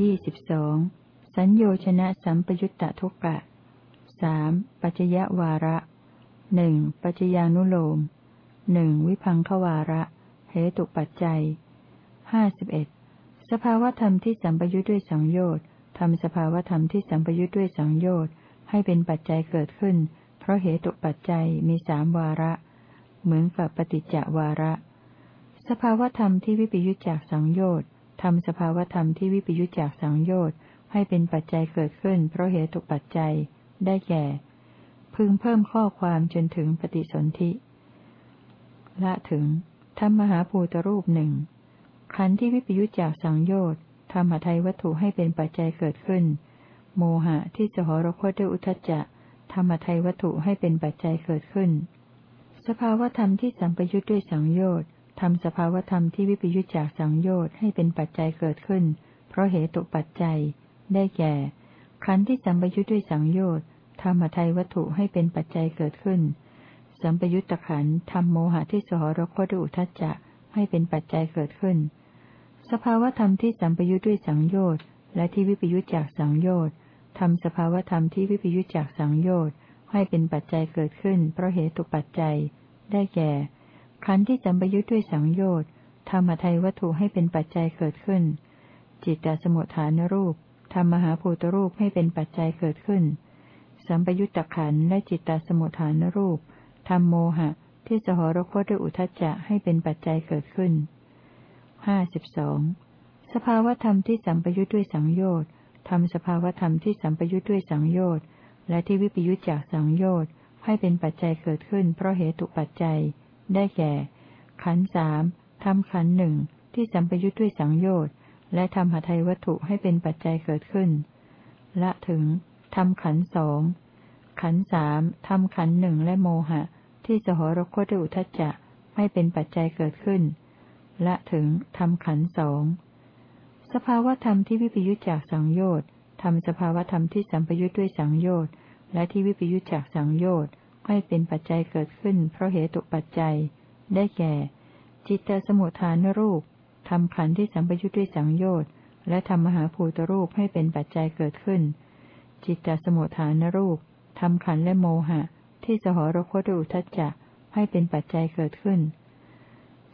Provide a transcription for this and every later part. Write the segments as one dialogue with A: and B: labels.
A: ยี่สิบสองสัญโยชนะสัมปยุตตทุกกะสามปัจจยวาระหนึ่งปัจจญานุโลมหนึ่งวิพังควาระเหตุปัจจัยห้าสิบเอ็ดสภาวธรรมที่สัมปยุทธ์ด้วยสังโยชน์ทำสภาวธรรมที่สัมปยุทธ์ด้วยสังโยชน์ให้เป็นปัจจัยเกิดขึ้น เพราะเหตุปัจจัยมีสามวาระ เหมือนกับปฏิจจวาระ สภาวธรรมที่วิปยุจจากสังโยชน์ ทำสภาวธรรมที่วิปยุจจากสังโยชน์ให้เป็นปัจจัยเกิดขึ้น เพราะเหตุปัจจัย ได้แก่ พึงเพิ่มข้อความจนถึงปฏิสนธิละถึงธรรมมหาภูตรูปหนึ่งขันธ์ที่วิปยุจจากสังโยชน์ทำหทัยวัตถุให้เป็นปัจจัยเกิดขึ้น โมหะที่จะหรคตด้วยอุทจจะทำหทัยวัตถุให้เป็นปัจจัยเกิดขึ้น สภาวธรรมที่สัมปยุจด้วยสังโยชน์ ทำสภาวธรรมที่วิปยุจจากสังโยชน์ให้เป็นปัจจัยเกิดขึ้น เพราะเหตุปัจจัย ได้แก่ ขันธ์ที่สัมปยุจด้วยสังโยชน์ทำหทัยวัตถุให้เป็นปัจจัยเกิดขึ้น สัมปยุตตะขันธ์ทำโมหะที่สหรคตด้วยอุทจจะให้เป็นปัจจัยเกิดขึ้น สภาวธรรมที่สัมปยุทธ์ด้วยสังโยชน์และที่วิปยุทธจากสังโยชน์ทำสภาวธรรมที่วิปยุทธจากสังโยชน์ให้เป็นปัจจัยเกิดขึ้น เพราะเหตุปัจจัย ได้แก่ ขันธ์ที่สัมปยุทธ์ด้วยสังโยชน์ทำอทัยวัตถุให้เป็นปัจจัยเกิดขึ้น จิตตสมุทฐานรูปทำมหาภูตรูปให้เป็นปัจจัยเกิดขึ้น สัมปยุตตะขันและจิตตสมุทฐานรูปทำโมหะ ที่สหรคตด้วยอุทจจะให้เป็นปัจจัยเกิดขึ้นห้าสิบสองสภาวธรรมที่สัมปยุทธ์ด้วยสังโยชน์ทำสภาวธรรมที่สัมปยุทธ์ด้วยสังโยชน์และที่วิปยุทธจากสังโยชน์ให้เป็นปัจจัยเกิดขึ้น เพราะเหตุปัจจัย ได้แก่ ขันสามทำขันหนึ่งที่สัมปยุทธ์ด้วยสังโยชน์และทำหทัยวัตถุให้เป็นปัจจัยเกิดขึ้น ละถึงทำขันสองขันสามทำขันหนึ่งและโมหะ ที่สหรคตด้วยอุทจจะให้เป็นปัจจัยเกิดขึ้น ละถึงทำขันสองสภาวธรรมที่วิปยุจจากสังโยชน์ทำสภาวธรรมที่สัมปยุจด้วยสังโยชน์และที่วิปยุจจากสังโยชน์ ให้เป็นปัจจัยเกิดขึ้น เพราะเหตุปัจจัย ได้แก่ จิตตสมุทฐานรูปทำขันที่สัมปยุจด้วยสังโยชน์และทำมหาภูตรูปให้เป็นปัจจัยเกิดขึ้น จิตตสมุทฐานรูปทำขันและโมหะ ที่สหรคตอุทจจะให้เป็นปัจจัยเกิดขึ้น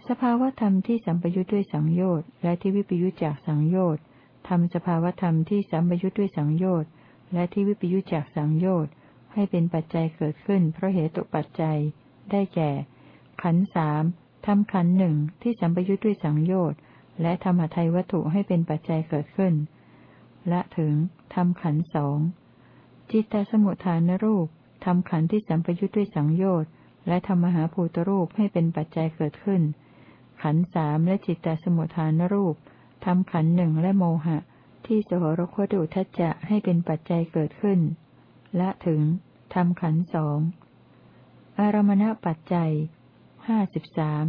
A: สภาวธรรมที่สัมปยุทธ์ด้วยสังโยชน์และที่วิปยุทธจากสังโยชน์ทำสภาวธรรมที่สัมปยุทธ์ด้วยสังโยชน์และที่วิปยุทธจากสังโยชน์ ให้เป็นปัจจัยเกิดขึ้นเพราะเหตุปัจจัย ได้แก่ ขันสามทำขันหนึ่งที่สัมปยุทธ์ด้วยสังโยชน์และธรรมทัยวัตถุให้เป็นปัจจัยเกิดขึ้น และถึงทำขันสองจิตตสมุทฐานรูปทำขันที่สัมปยุทธ์ด้วยสังโยชน์และธรรมหาภูตรูปให้เป็นปัจจัยเกิดขึ้น ขันสามและจิตตสมุทฐานรูปทำขันหนึ่งและโมหะ ที่สหรคตุทัจจะให้เป็นปัจจัยเกิดขึ้น ละถึงทำขันสองอารมณปัจจัยห้าสิบสาม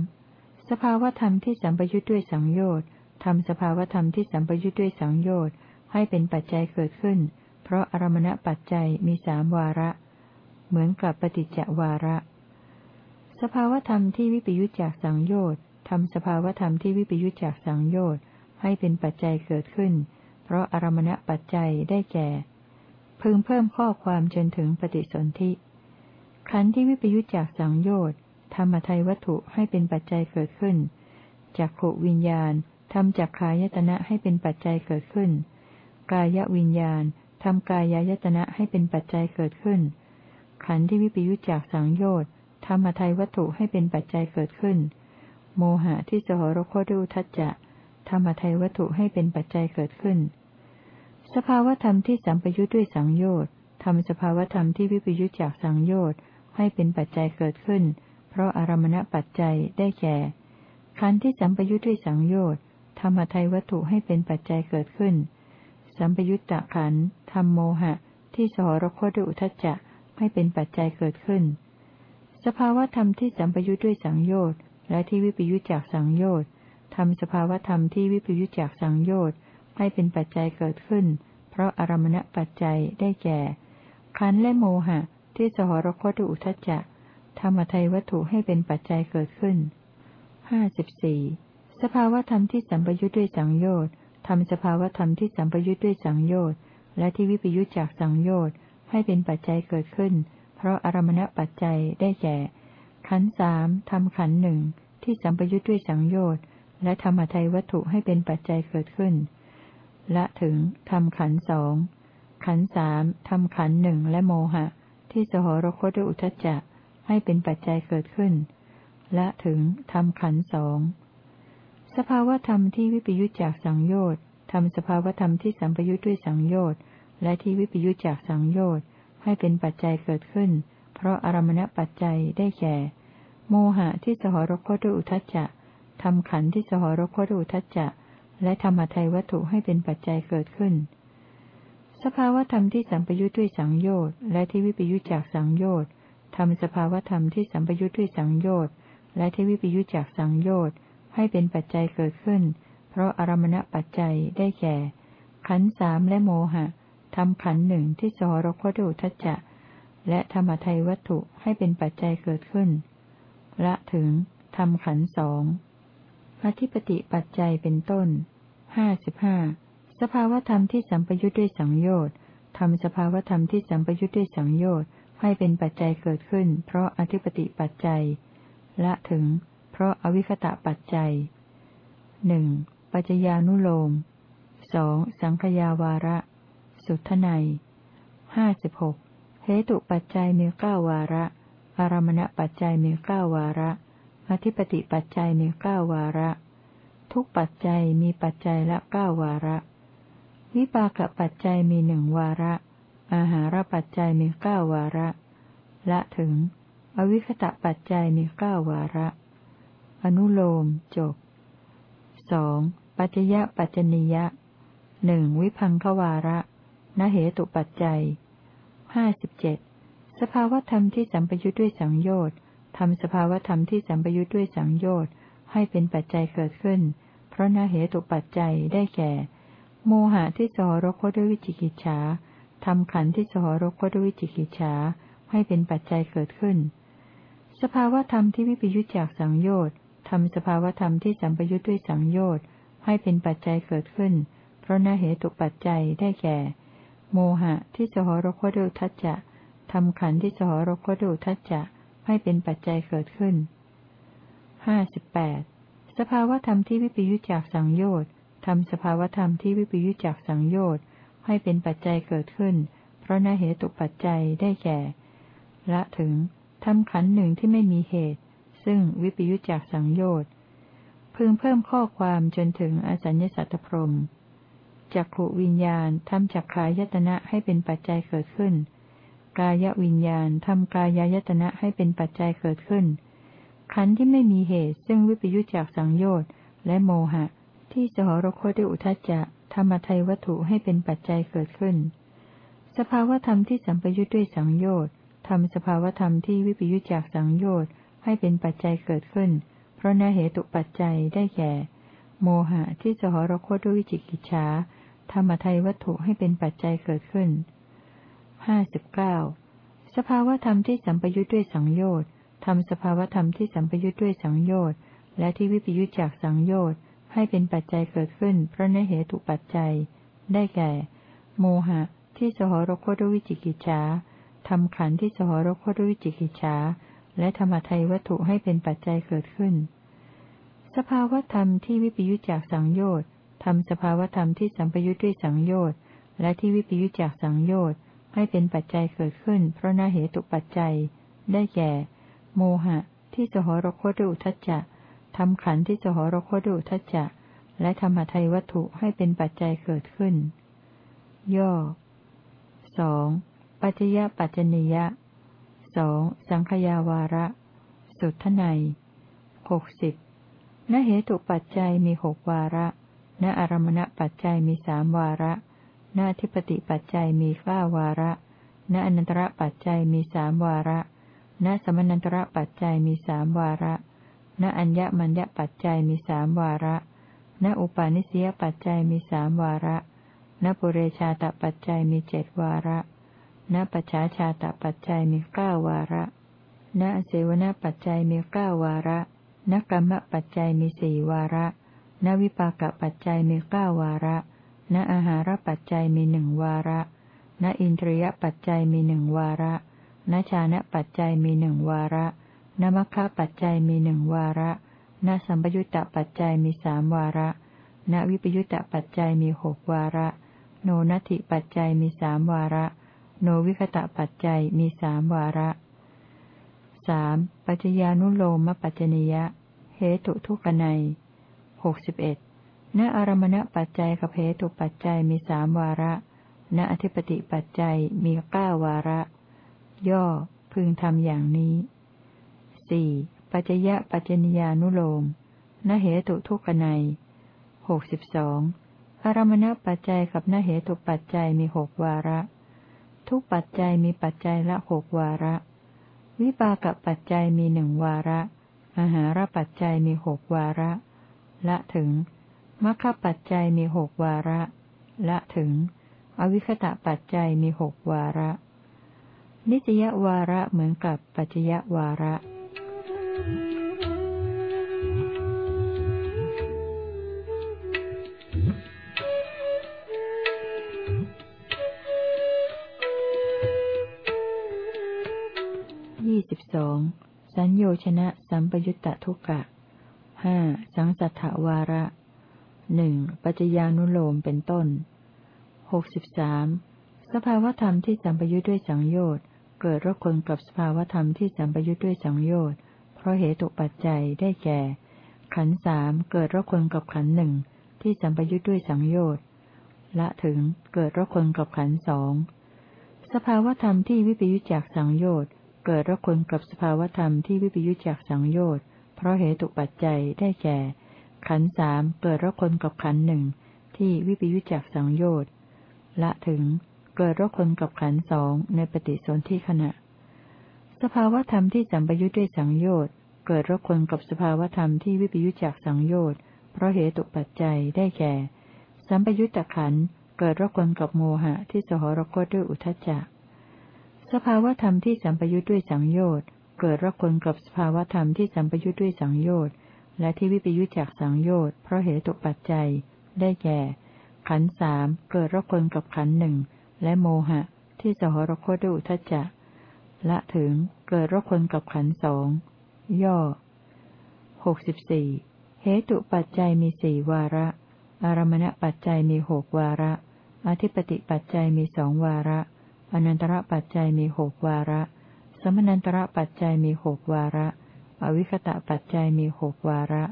A: สภาวธรรมที่สัมปยุทธ์ด้วยสังโยชน์ทำสภาวธรรมที่สัมปยุทธ์ด้วยสังโยชน์ให้เป็นปัจจัยเกิดขึ้น เพราะอารมณปัจจัยมีสามวาระ เหมือนกับปฏิจจวาระ สภาวธรรมที่วิปยุทธจากสังโยชน์ทำสภาวธรรมที่วิปยุจจากสังโยชน์ให้เป็นปัจจัยเกิดขึ้น เพราะอารมณปัจจัยได้แก่ พึงเพิ่มข้อความจนถึงปฏิสนธิ ขันธ์ที่วิปยุจจากสังโยชน์ทำอัทัยวัตถุให้เป็นปัจจัยเกิดขึ้น จากขวิญญาณทำจากขายตนะให้เป็นปัจจัยเกิดขึ้น กายวิญญาณทำกายายตนะให้เป็นปัจจัยเกิดขึ้น ขันธ์ที่วิปยุจจากสังโยชน์ทำอัทัยวัตถุให้เป็นปัจจัยเกิดขึ้น โมหะที่สหรคตด้วยทัจจะธรรมทัยวัตถุให้เป็นปัจจัยเกิดขึ้น สภาวธรรมที่สัมปยุทธ์ด้วยสังโยชน์ทำสภาวธรรมที่วิปยุทธ์จากสังโยชน์ให้เป็นปัจจัยเกิดขึ้น เพราะอารมณปัจจัยได้แก่ขันธ์ที่สัมปยุทธ์ด้วยสังโยชน์ธรรมทัยวัตถุให้เป็นปัจจัยเกิดขึ้น สัมปยุตตะขันธ์ทำโมหะ ที่สหรคตด้วยอุทจจะให้เป็นปัจจัยเกิดขึ้น สภาวธรรมที่สัมปยุทธ์ด้วยสังโยชน์และที่วิปยุจจากสังโยชน์ทำสภาวธรรมที่วิปยุจจากสังโยชน์ ให้เป็นปัจจัยเกิดขึ้น เพราะอารมณปัจจัยได้แก่ ขันและโมหะ ที่สหรคตอุทจจะธรรมทัยวัตถุให้เป็นปัจจัยเกิดขึ้นห้าสิบสี่สภาวธรรมที่สัมปยุจด้วยสังโยชน์ทำสภาวธรรมที่สัมปยุทธ์ด้วยสังโยชน์และที่วิปยุทธจากสังโยชน์ให้เป็นปัจจัยเกิดขึ้น เพราะอารมณปัจจัยได้แก่ ขันสามทำขันหนึ่งที่สัมปยุทธ์ด้วยสังโยชน์และธรรมทัยวัตถุให้เป็นปัจจัยเกิดขึ้น ละถึงทำขันสองขันสามทำขันหนึ่งและโมหะ ที่สหรคตด้วยอุทจจะให้เป็นปัจจัยเกิดขึ้นและถึงทำขันสองสภาวธรรมที่วิปยุจจากสังโยชน์ทำสภาวธรรมที่สัมปยุจด้วยสังโยชน์และที่วิปยุจจากสังโยชน์ให้เป็นปัจจัยเกิดขึ้น เพราะอารมณปัจจัยได้แก่ โมหะที่สหรคตด้วยอุทจจะทำขันที่สหรคตด้วยอุทจจะ และธรรมทัยวัตถุให้เป็นปัจจัยเกิดขึ้น สภาวธรรมที่สัมปยุจด้วยสังโยชน์และที่วิปยุจจากสังโยชน์ทำสภาวธรรมที่สัมปยุจด้วยสังโยชน์และที่วิปยุจจากสังโยชน์ให้เป็นปัจจัยเกิดขึ้น เพราะอารมณปัจจัยได้แก่ ขันสามและโมหะทำขันหนึ่งที่สหรคตด้วยทัจจะ และธรรมทัยวัตถุให้เป็นปัจจัยเกิดขึ้น ละถึงทำขันสอง อธิปติปัจจัยเป็นต้นห้าสิบห้าสภาวธรรมที่สัมปยุทธ์ด้วยสังโยชน์ทำสภาวธรรมที่สัมปยุทธ์ด้วยสังโยชน์ให้เป็นปัจจัยเกิดขึ้น เพราะอธิปติปัจจัย ละถึง เพราะอวิคตะปัจจัยหนึ่งปัจจญานุโลมสองสังขยาวาระ สุทไนห้าสิบหกเหตุปัจจัยมีเก้าวาระ อารมณปัจจัยมีเก้าวาระ อธิปติปัจจัยมีเก้าวาระ ทุกปัจจัยมีปัจจัยละเก้าวาระ วิปากปัจจัยมีหนึ่งวาระ อาหารปัจจัยมีเก้าวาระ ละถึง อวิคตะปัจจัยมีเก้าวาระ อนุโลมจบสองปัจยะปัจจนิยะหนึ่งวิพังควาระนเหตุปัจจัยห้าสิบเจ็ดสภาวธรรมที่สัมปยุทธ์ด้วยสังโยชน์ ทำสภาวธรรมที่สัมปยุทธ์ด้วยสังโยชน์ให้เป็นปัจจัยเกิดขึ้น เพราะนาเหตุปัจจัยได้แก่ โมหะที่สหรคตด้วยวิจิกิจฉาทำขันธ์ที่สหรคตด้วยวิจิกิจฉาให้เป็นปัจจัยเกิดขึ้น สภาวธรรมที่วิปยุจจากสังโยชน์ทำสภาวธรรมที่สัมปยุทธ์ด้วยสังโยชน์ให้เป็นปัจจัยเกิดขึ้น เพราะนาเหตุปัจจัยได้แก่ โมหะที่สหรคตด้วยทัจจะทำขันธ์ที่สหรคตด้วยทัจจะ ให้เป็นปัจจัยเกิดขึ้นห้าสิบแปดสภาวธรรมที่วิปยุจจากสังโยชน์ทำสภาวธรรมที่วิปยุจจากสังโยชน์ให้เป็นปัจจัยเกิดขึ้น เพราะนาเหตุปัจจัยได้แก่ ละถึงทำขันหนึ่งที่ไม่มีเหตุ ซึ่งวิปยุจจากสังโยชน์พึงเพิ่มข้อความจนถึงอสัญญสัตตพรมจักขวิญญาณทำจักขายตนะให้เป็นปัจจัยเกิดขึ้น กายวิญญาณทำกายายตนะให้เป็นปัจจัยเกิดขึ้น ขันธ์ที่ไม่มีเหตุ ซึ่งวิปยุจจากสังโยชน์และโมหะ ที่สหรคตด้วยอุทจจะธรรมทัยวัตถุให้เป็นปัจจัยเกิดขึ้น สภาวธรรมที่สัมปยุจด้วยสังโยชน์ทำสภาวธรรมที่วิปยุจจากสังโยชน์ให้เป็นปัจจัยเกิดขึ้น เพราะนาเหตุปัจจัยได้แก่ โมหะที่สหรคตด้วยวิจิกิจฉาธรรมทัยวัตถุให้เป็นปัจจัยเกิดขึ้น ห้าสิบเก้าสภาวธรรมที่สัมปยุทธ์ด้วยสังโยชน์ทำสภาวธรรมที่สัมปยุทธ์ด้วยสังโยชน์และที่วิปยุทธจากสังโยชน์ให้เป็นปัจจัยเกิดขึ้นเพราะนเหตุปัจจัย ได้แก่ โมหะ ที่สหรคตด้วยวิจิกิจฉาทำขันที่สหรคตด้วยวิจิกิจฉาและธรรมทัยวัตถุให้เป็นปัจจัยเกิดขึ้น สภาวธรรมที่วิปยุทธจากสังโยชน์ทำสภาวธรรมที่สัมปยุทธ์ด้วยสังโยชน์และที่วิปยุทธจากสังโยชน์ ให้เป็นปัจจัยเกิดขึ้น เพราะนาเหตุปัจจัย ได้แก่ โมหะ ที่สหรคตด้วยทัจจะทำขันที่สหรคตด้วยทัจจะ และธรรมทัยวัตถุให้เป็นปัจจัยเกิดขึ้น ย่อสองปัจจยปัจจนิยะสองสังขยาวาระ สุทไนหกสิบนเหตุปัจจัยมีหกวาระ ณอารมณปัจจัยมีสามวาระ ณทิปติปัจจัยมีเก้าวาระ ณอนันตระปัจจัยมีสามวาระ ณสมนันตระปัจจัยมีสามวาระ ณอัญญมัญญปัจจัยมีสามวาระ ณอุปาณิสยปัจจัยมีสามวาระ ณปุเรชาตปัจจัยมีเจ็ดวาระ ณปัจฉาชาตปัจจัยมีเก้าวาระ ณเสวนปัจจัยมีเก้าวาระณกรรมปัจจัยมีสี่วาระณณวิปากปัจจัยมีเก้าวาระ ณอาหารปัจจัยมีหนึ่งวาระ ณอินทรียปัจจัยมีหนึ่งวาระ ณชานะปัจจัยมีหนึ่งวาระณมัคคะปัจจัยมีหนึ่งวาระ ณสัมปยุตตปัจจัยมีสามวาระ ณวิปยุตตปัจจัยมีหกวาระ โนนัตถิปัจจัยมีสามวาระ โนวิคตะปัจจัยมีสามวาระสามปัจจญานุโลมปัจจนิยะ เหตุทุกนัยหกสิบเอ็ด ณอารมณปัจจัยกับเหตุปัจจัยมีสามวาระ ณอธิปติปัจจัยมีเก้าวาระ ย่อพึงทำอย่างนี้สี่ปัจจยะปัจจนิยานุโลมณเหตุทุกนัยหกสิบสองอารมณปัจจัยกับณเหตุปัจจัยมีหกวาระ ทุกปัจจัยมีปัจจัยละหกวาระ วิปากปัจจัยมีหนึ่งวาระอาหารปัจจัยมีหกวาระ ละถึง มัคคปัจจัยมีหกวาระ ละถึง อวิคตะปัจจัยมีหกวาระ นิจยวาระเหมือนกับปัจจยวาระยี่สิบสอง สัญโยชนะสัมปยุตตะทุกะห้าสังสัทธวาระ หนึ่งปัจจญานุโลมเป็นต้นหกสิบสามสภาวธรรมที่สัมปยุทธ์ด้วยสังโยชน์ เกิดรักคนกับสภาวธรรมที่สัมปยุทธ์ด้วยสังโยชน์ เพราะเหตุปัจจัยได้แก่ ขันสามเกิดรักคนกับขันหนึ่งที่สัมปยุทธ์ด้วยสังโยชน์ละถึงเกิดรักคนกับขันสองสภาวธรรมที่วิปยุจจากสังโยชน์เกิดรักคนกับสภาวธรรมที่วิปยุจจากสังโยชน์ เพราะเหตุปัจจัยได้แก่ ขันสามเกิดรักคนกับขันหนึ่งที่วิปยุจจากสังโยชน์ละถึงเกิดรักคนกับขันสองในปฏิสนธิขณะ สภาวธรรมที่สัมปยุจด้วยสังโยชน์เกิดรักคนกับสภาวธรรมที่วิปยุจจากสังโยชน์เพราะเหตุปัจจัยได้แก่ สัมปยุจตขันเกิดรักคนกับโมหะที่สหรคตด้วยอุทจจะสภาวธรรมที่สัมปยุจด้วยสังโยชน์เกิดรักคนกับสภาวธรรมที่สัมปยุจด้วยสังโยชน์ และที่วิปยุจจากสังโยชน์เพราะเหตุปัจจัย ได้แก่ ขันสามเกิดรกคนกับขันหนึ่งและโมหะ ที่สหรคตด้วยอุทจจะละถึงเกิดรกคนกับขันสองย่อหกสิบสี่เหตุปัจจัยมีสี่วาระ อารมณปัจจัยมีหกวาระ อธิปติปัจจัยมีสองวาระ อนันตระปัจจัยมีหกวาระ สมนันตระปัจจัยมีหกวาระ อวิคตะปัจจัยมีหกวาระ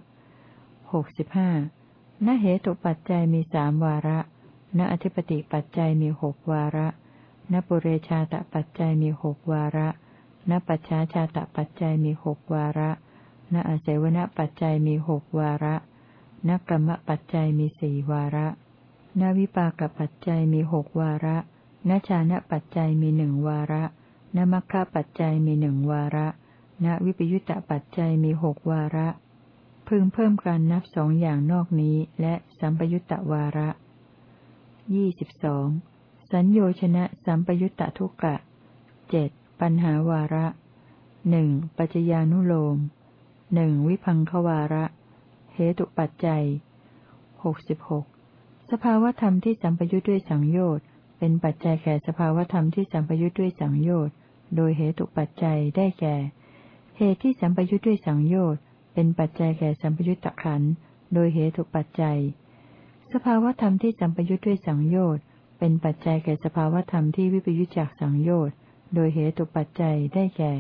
A: หกสิบห้าณเหตุปัจจัยมีสามวาระ ณอธิปติปัจจัยมีหกวาระณปุเรชาตปัจจัยมีหกวาระ ณปัจฉาชาตปัจจัยมีหกวาระ ณอาเสวนปัจจัยมีหกวาระ ณกรรมปัจจัยมีสี่วาระ ณวิปากปัจจัยมีหกวาระณชานะปัจจัยมีหนึ่งวาระ ณมัคคะปัจจัยมีหนึ่งวาระ ณวิปยุตตปัจจัยมีหกวาระ พึงเพิ่มการนับสองอย่างนอกนี้ และสัมปยุตตวาระยี่สิบสองสัญโยชนะสัมปยุตตทุกะเจ็ดปัญหาวาระหนึ่งปัจจญานุโลมหนึ่งวิพังควาระ เหตุปัจจัยหกสิบหกสภาวธรรมที่สัมปยุตด้วยสังโยชน์เป็นปัจจัยแก่สภาวธรรมที่สัมปยุตด้วยสังโยชน์โดยเหตุปัจจัยได้แก่ เหตุที่สัมปยุทธ์ด้วยสังโยชน์เป็นปัจจัยแก่สัมปยุทธขันโดยเหตุปัจจัย สภาวธรรมที่สัมปยุทธ์ด้วยสังโยชน์เป็นปัจจัยแก่สภาวธรรมที่วิปยุทธจากสังโยชน์โดยเหตุปัจจัยได้แก่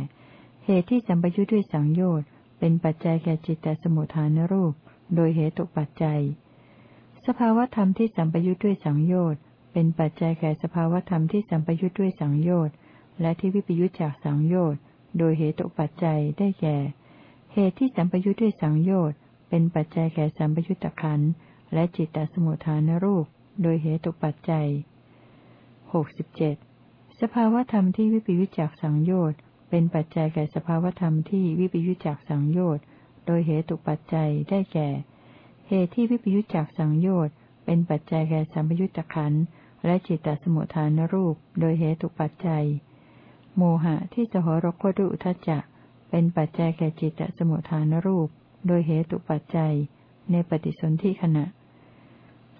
A: เหตุที่สัมปยุทธ์ด้วยสังโยชน์เป็นปัจจัยแก่จิตตสมุทฐานรูป โดยเหตุปัจจัย สภาวธรรมที่สัมปยุทธ์ด้วยสังโยชน์เป็นปัจจัยแก่สภาวธรรมที่สัมปยุทธ์ด้วยสังโยชน์และที่วิปยุทธจากสังโยชน์ โดยเหตุปัจจัยได้แก่ เหตุที่สัมปยุทธ์ด้วยสังโยชน์ เป็นปัจจัยแก่สัมปยุทธะขันและจิตตสมุทฐานรูป โดยเหตุปัจจัยหกสิบเจ็ดสภาวธรรมที่วิปยุจจากสังโยชน์เป็นปัจจัยแก่สภาวธรรมที่วิปยุจจากสังโยชน์ โดยเหตุปัจจัยได้แก่ เหตุที่วิปยุจจากสังโยชน์ เป็นปัจจัยแก่สัมปยุตตะขันและจิตตสมุทฐานรูป โดยเหตุปัจจัย โมหะที่สหรคตุอุทจจะ เป็นปัจจัยแก่จิตตสมุทฐานรูป โดยเหตุปัจจัย ในปฏิสนธิขณะ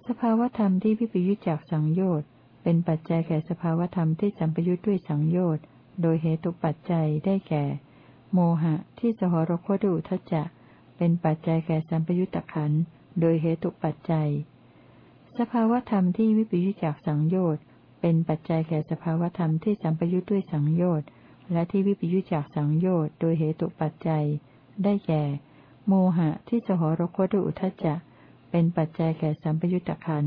A: สภาวธรรมที่วิปยุจจากสังโยชน์ เป็นปัจจัยแก่สภาวธรรมที่สัมปยุจด้วยสังโยชน์ โดยเหตุปัจจัยได้แก่ โมหะที่สหรคตอุทจจะ เป็นปัจจัยแก่สัมปยุตตะขันโดยเหตุปัจจัย สภาวธรรมที่วิปยุจจากสังโยชน์ เป็นปัจจัยแก่สภาวธรรมที่สัมปยุจด้วยสังโยชน์ และที่วิปยุจจากสังโยชน์โดยเหตุปัจจัย ได้แก่ โมหะที่สหรคตอุทจจะ เป็นปัจจัยแก่สัมปยุตตะขัน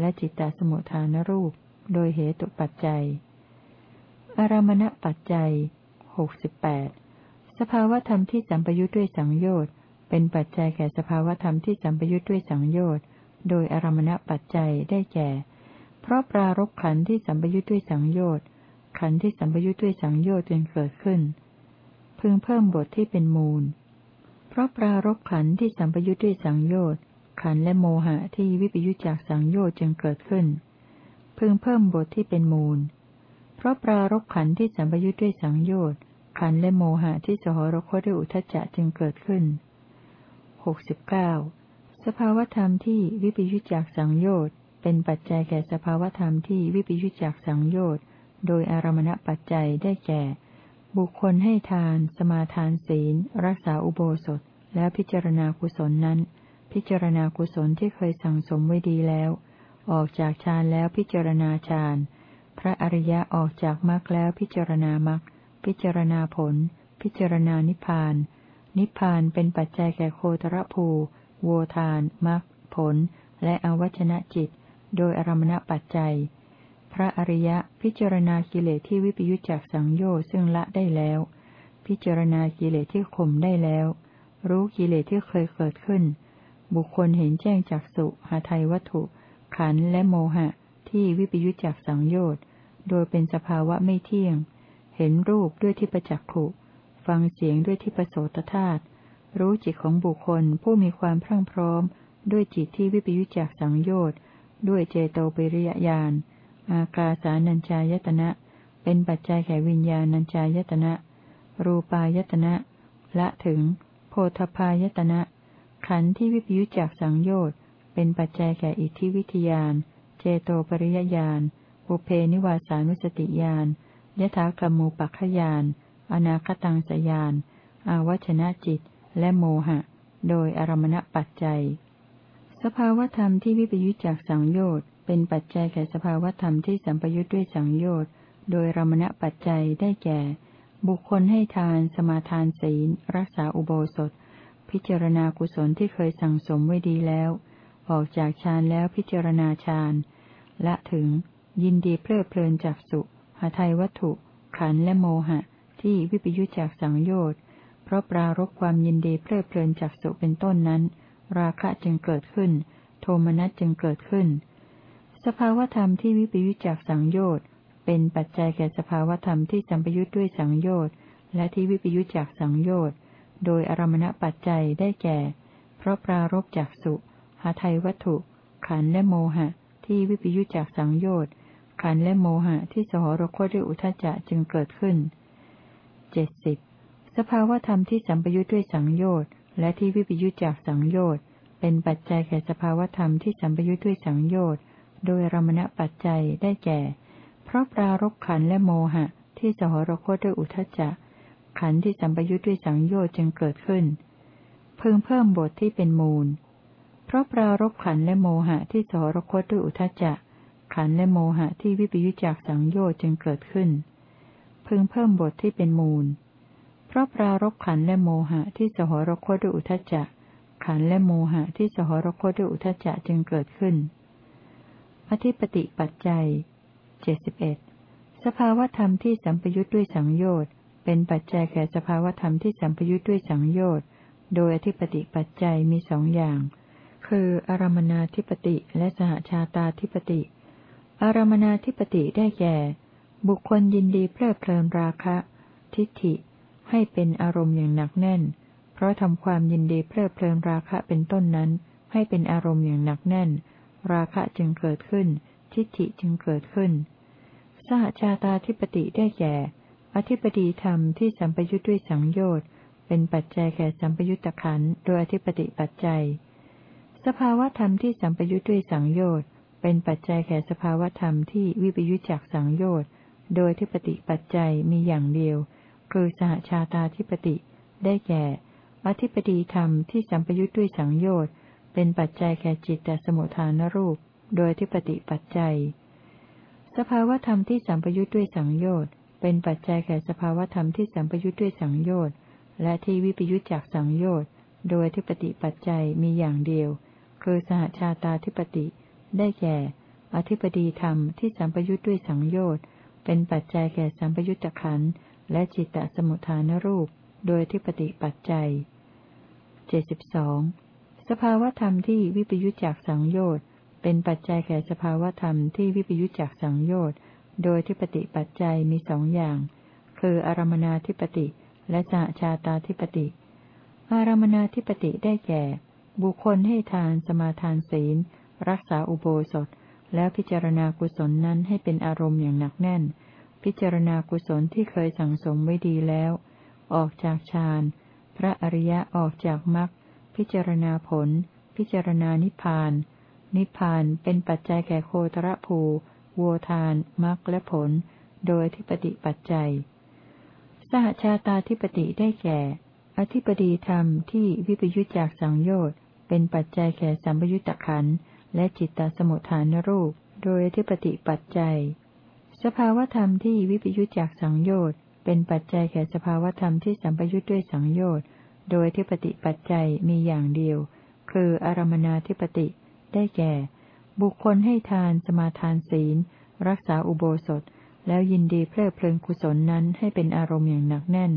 A: และจิตตสมุทฐานรูป โดยเหตุปัจจัย อารมณปัจจัยหกสิบแปดสภาวธรรมที่สัมปยุทธ์ด้วยสังโยชน์ เป็นปัจจัยแก่สภาวธรรมที่สัมปยุทธ์ด้วยสังโยชน์ โดยอารมณปัจจัยได้แก่ เพราะปรารบขันธ์ที่สัมปยุทธ์ด้วยสังโยชน์ ขันธ์ที่สัมปยุทธ์ด้วยสังโยชน์จึงเกิดขึ้น พึงเพิ่มบทที่เป็นมูล เพราะปรารบขันธ์ที่สัมปยุทธ์ด้วยสังโยชน์ ขันธ์และโมหะที่วิปยุจจากสังโยชน์จึงเกิดขึ้น พึงเพิ่มบทที่เป็นมูล เพราะปรารบขันธ์ที่สัมปยุทธ์ด้วยสังโยชน์ ขันธ์และโมหะที่สหรคตด้วยอุทจจะจึงเกิดขึ้นหกสิบเก้าสภาวธรรมที่วิปยุจจากสังโยชน์ เป็นปัจจัยแก่สภาวธรรมที่วิปยุจจากสังโยชน์โดยอารมณปัจจัยได้แก่ บุคคลให้ทาน สมาทานศีล รักษาอุโบสถ แล้วพิจารณากุศลนั้น พิจารณากุศลที่เคยสั่งสมไว้ดีแล้ว ออกจากฌานแล้วพิจารณาฌาน พระอริยะออกจากมรรคแล้วพิจารณามรรค พิจารณาผล พิจารณานิพพาน นิพพานเป็นปัจจัยแก่โคตรภู โวทาน มรรค ผล และอวัชนะจิต โดยอารมณปัจจัย พระอริยะพิจารณากิเลสที่วิปยุจจากสังโยชน์ซึ่งละได้แล้ว พิจารณากิเลสที่ข่มได้แล้ว รู้กิเลสที่เคยเกิดขึ้น บุคคลเห็นแจ้งจากสุหาไทยวัตถุ ขันและโมหะ ที่วิปยุจจากสังโยชน์โดยเป็นสภาวะไม่เที่ยง เห็นรูปด้วยที่ประจักขุฟังเสียงด้วยที่ประโสตธาตุรู้จิตของบุคคลผู้มีความพรั่งพร้อม ด้วยจิตที่วิปยุจจากสังโยชน์ ด้วยเจโตปริยญาณ อากาสานัญจายตนะ เป็นปัจจัยแก่วิญญาณัญจายตนะ รูปายตนะ ละถึง โพธพายตนะ ขันธ์ที่วิปยุจจากสังโยชน์ เป็นปัจจัยแก่อิทธิวิทยาน เจโตปริยญาณปุเพนิวาสานุสติญาณยถากรรมูปัคขยาน อนาคตังสยาน อาวัชนะจิต และโมหะ โดยอารมณปัจจัย สภาวธรรมที่วิปยุจจากสังโยชน์เป็นปัจจัยแก่สภาวธรรมที่สัมปยุทธ์ด้วยสังโยชน์โดยรมณปัจจัยได้แก่ บุคคลให้ทาน สมาทานศีล รักษาอุโบสถ พิจารณากุศลที่เคยสั่งสมไว้ดีแล้ว ออกจากฌานแล้วพิจารณาฌานและถึง ยินดีเพลิดเพลินจากสุหาไทยวัตถุ ขันและโมหะ ที่วิปยุจจากสังโยชน์เพราะปรารบความยินดีเพลิดเพลินจากสุเป็นต้นนั้น ราคะจึงเกิดขึ้น โทมนัสจึงเกิดขึ้น สภาวธรรมที่วิปยุจจากสังโยชน์ เป็นปัจจัยแก่สภาวธรรมที่สัมปยุจด้วยสังโยชน์และที่วิปยุจจากสังโยชน์ โดยอารมณปัจจัยได้แก่ เพราะปรารบจากสุหาไทยวัตถุ ขันและโมหะ ที่วิปยุจจากสังโยชน์ ขันและโมหะที่สหรคตด้วยอุทจจะจึงเกิดขึ้นเจ็ดสิบสภาวธรรมที่สัมปยุจด้วยสังโยชน์ และที่วิปยุจจากสังโยชน์ เป็นปัจจัยแก่สภาวธรรมที่สัมปยุจด้วยสังโยชน์ โดยรมณปัจจัยได้แก่ เพราะปรารบขันและโมหะ ที่สหรคตด้วยอุทจจะ ขันที่สัมปยุทธ์ด้วยสังโยชน์จึงเกิดขึ้น เพิ่งเพิ่มบทที่เป็นมูล เพราะปรารบขันและโมหะที่สหรคตด้วยอุทจจะ ขันและโมหะที่วิปยุจจากสังโยชน์จึงเกิดขึ้น เพิ่งเพิ่มบทที่เป็นมูล เพราะปรารบขันและโมหะที่สหรคตด้วยอุทจจะ ขันและโมหะที่สหรคตด้วยอุทจจะจึงเกิดขึ้น อธิปติปัจจัยเจ็ดสิบเอ็ดสภาวธรรมที่สัมปยุทธ์ด้วยสังโยชน์เป็นปัจจัยแก่สภาวธรรมที่สัมปยุทธ์ด้วยสังโยชน์โดยอธิปติปัจจัยมีสองอย่าง คืออารมนาธิปติและสหชาตาธิปติ อารมนาธิปติได้แก่ บุคคลยินดีเพลิดเพลินราคะ ทิฏฐิ ให้เป็นอารมณ์อย่างหนักแน่น เพราะทำความยินดีเพลิดเพลินราคะเป็นต้นนั้น ให้เป็นอารมณ์อย่างหนักแน่น ราคะจึงเกิดขึ้น ทิฏฐิจึงเกิดขึ้น สหชาตาธิปติได้แก่ อธิปดีธรรมที่สัมปยุทธ์ด้วยสังโยชน์ เป็นปัจจัยแก่สัมปยุตตะขันโดยอธิปติปัจจัย สภาวธรรมที่สัมปยุทธ์ด้วยสังโยชน์ เป็นปัจจัยแก่สภาวธรรมที่วิปยุจจากสังโยชน์ โดยที่ปฏิปัจจัยมีอย่างเดียว คือสหชาตาธิปติ ได้แก่ อธิปดีธรรมที่สัมปยุทธ์ด้วยสังโยชน์ เป็นปัจจัยแก่จิตแต่สมุทฐานรูป โดยที่ปฏิปัจจัย สภาวธรรมที่สัมปยุทธ์ด้วยสังโยชน์ เป็นปัจจัยแก่สภาวธรรมที่สัมปยุทธ์ด้วยสังโยชน์ และที่วิปยุทธจากสังโยชน์ โดยที่ปฏิปัจจัยมีอย่างเดียว คือสหชาตาธิปติ ได้แก่ อธิปดีธรรมที่สัมปยุทธ์ด้วยสังโยชน์ เป็นปัจจัยแก่สัมปยุตตะขันธ์ และจิตตสมุทฐานรูป โดยที่ปฏิปัจจัยเจ็ดสิบสองสภาวธรรมที่วิปยุจจากสังโยชน์เป็นปัจจัยแก่สภาวธรรมที่วิปยุจจากสังโยชน์โดยที่ปฏิปัจจัยมีสองอย่าง คืออารมนาธิปติและสหชาตาธิปติ อารมนาธิปติได้แก่ บุคคลให้ทานสมาทานศีล รักษาอุโบสถ แล้วพิจารณากุศลนั้นให้เป็นอารมณ์อย่างหนักแน่น พิจารณากุศลที่เคยสั่งสมไว้ดีแล้ว ออกจากฌาน พระอริยะออกจากมรรคพิจารณาผล พิจารณานิพพาน นิพพานเป็นปัจจัยแก่โคตรภูโวทานมรรคและผล โดยที่ปฏิปัจจัย สหชาตาธิปติได้แก่ อธิปดีธรรมที่วิปยุจจากสังโยชน์เป็นปัจจัยแก่สัมปยุตตะขันและจิตตสมุทฐานรูป โดยที่ปฏิปัจจัย สภาวธรรมที่วิปยุจจากสังโยชน์เป็นปัจจัยแก่สภาวธรรมที่สัมปยุจด้วยสังโยชน์โดยที่ปฏิปัจจัยมีอย่างเดียว คืออารมนาธิปติ ได้แก่ บุคคลให้ทานสมาทานศีล รักษาอุโบสถ แล้วยินดีเพลิดเพลินกุศลนั้นให้เป็นอารมณ์อย่างหนักแน่น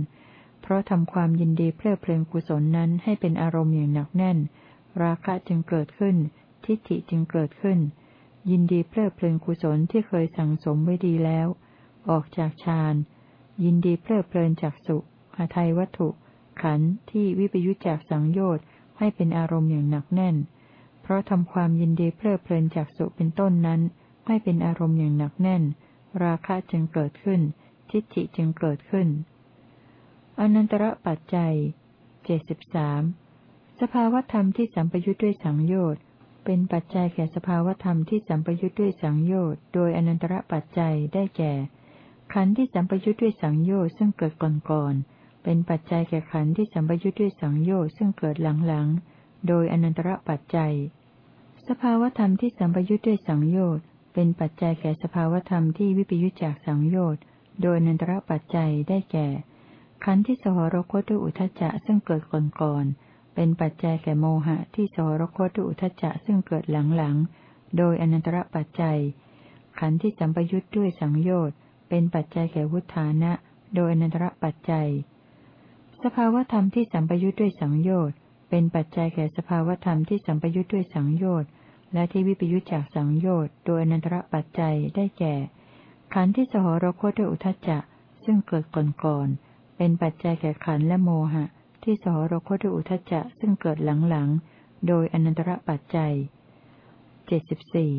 A: เพราะทำความยินดีเพลิดเพลินกุศลนั้นให้เป็นอารมณ์อย่างหนักแน่น ราคะจึงเกิดขึ้น ทิฏฐิจึงเกิดขึ้น ยินดีเพลิดเพลินกุศลที่เคยสั่งสมไว้ดีแล้ว ออกจากฌาน ยินดีเพลิดเพลินจากสุอาทัยวัตถุ ขันธ์ที่วิปยุจจากสังโยชน์ให้เป็นอารมณ์อย่างหนักแน่น เพราะทำความยินดีเพลิดเพลินจากสุเป็นต้นนั้น ให้เป็นอารมณ์อย่างหนักแน่น ราคะจึงเกิดขึ้น ทิฏฐิจึงเกิดขึ้น อนันตระปัจจัยเจ็ดสิบสามสภาวธรรมที่สัมปยุทธ์ด้วยสังโยชน์ เป็นปัจจัยแก่สภาวธรรมที่สัมปยุทธ์ด้วยสังโยชน์โดยอนันตระปัจจัยได้แก่ ขันธ์ที่สัมปยุทธ์ด้วยสังโยชน์ซึ่งเกิดก่อนก่อนเป็นปัจจัยแก่ขันธ์ที่สัมปยุทธ์ด้วยสังโยชน์ซึ่งเกิดหลังๆโดยอนันตระปัจจัย สภาวธรรมที่สัมปยุทธ์ด้วยสังโยชน์เป็นปัจจัยแก่สภาวธรรมที่วิปยุทธจากสังโยชน์โดยอนันตระปัจจัยได้แก่ ขันธ์ที่สหรคตด้วยอุทจจะซึ่งเกิดก่อนก่อน เป็นปัจจัยแก่โมหะที่สรคตอุทจจะซึ่งเกิดหลังๆ โดยอนันตระปัจจัย ขันธ์ที่สัมปยุทธ์ด้วยสังโยชน์เป็นปัจจัยแก่วุฒานะ โดยอนันตระปัจจัย สภาวธรรมที่สัมปยุทธ์ด้วยสังโยชน์เป็นปัจจัยแก่สภาวธรรมที่สัมปยุทธ์ด้วยสังโยชน์และที่วิปยุทธจากสังโยชน์โดยอนันตระปัจจัยได้แก่ ขันธ์ที่สหรคตด้วยอุทจจะซึ่งเกิดก่อนๆเป็นปัจจัยแก่ขันธ์และโมหะ ที่สหรคตด้วยอุทจจะซึ่งเกิดหลังๆ โดยอนันตระปัจจัยเจ็ดสิบสี่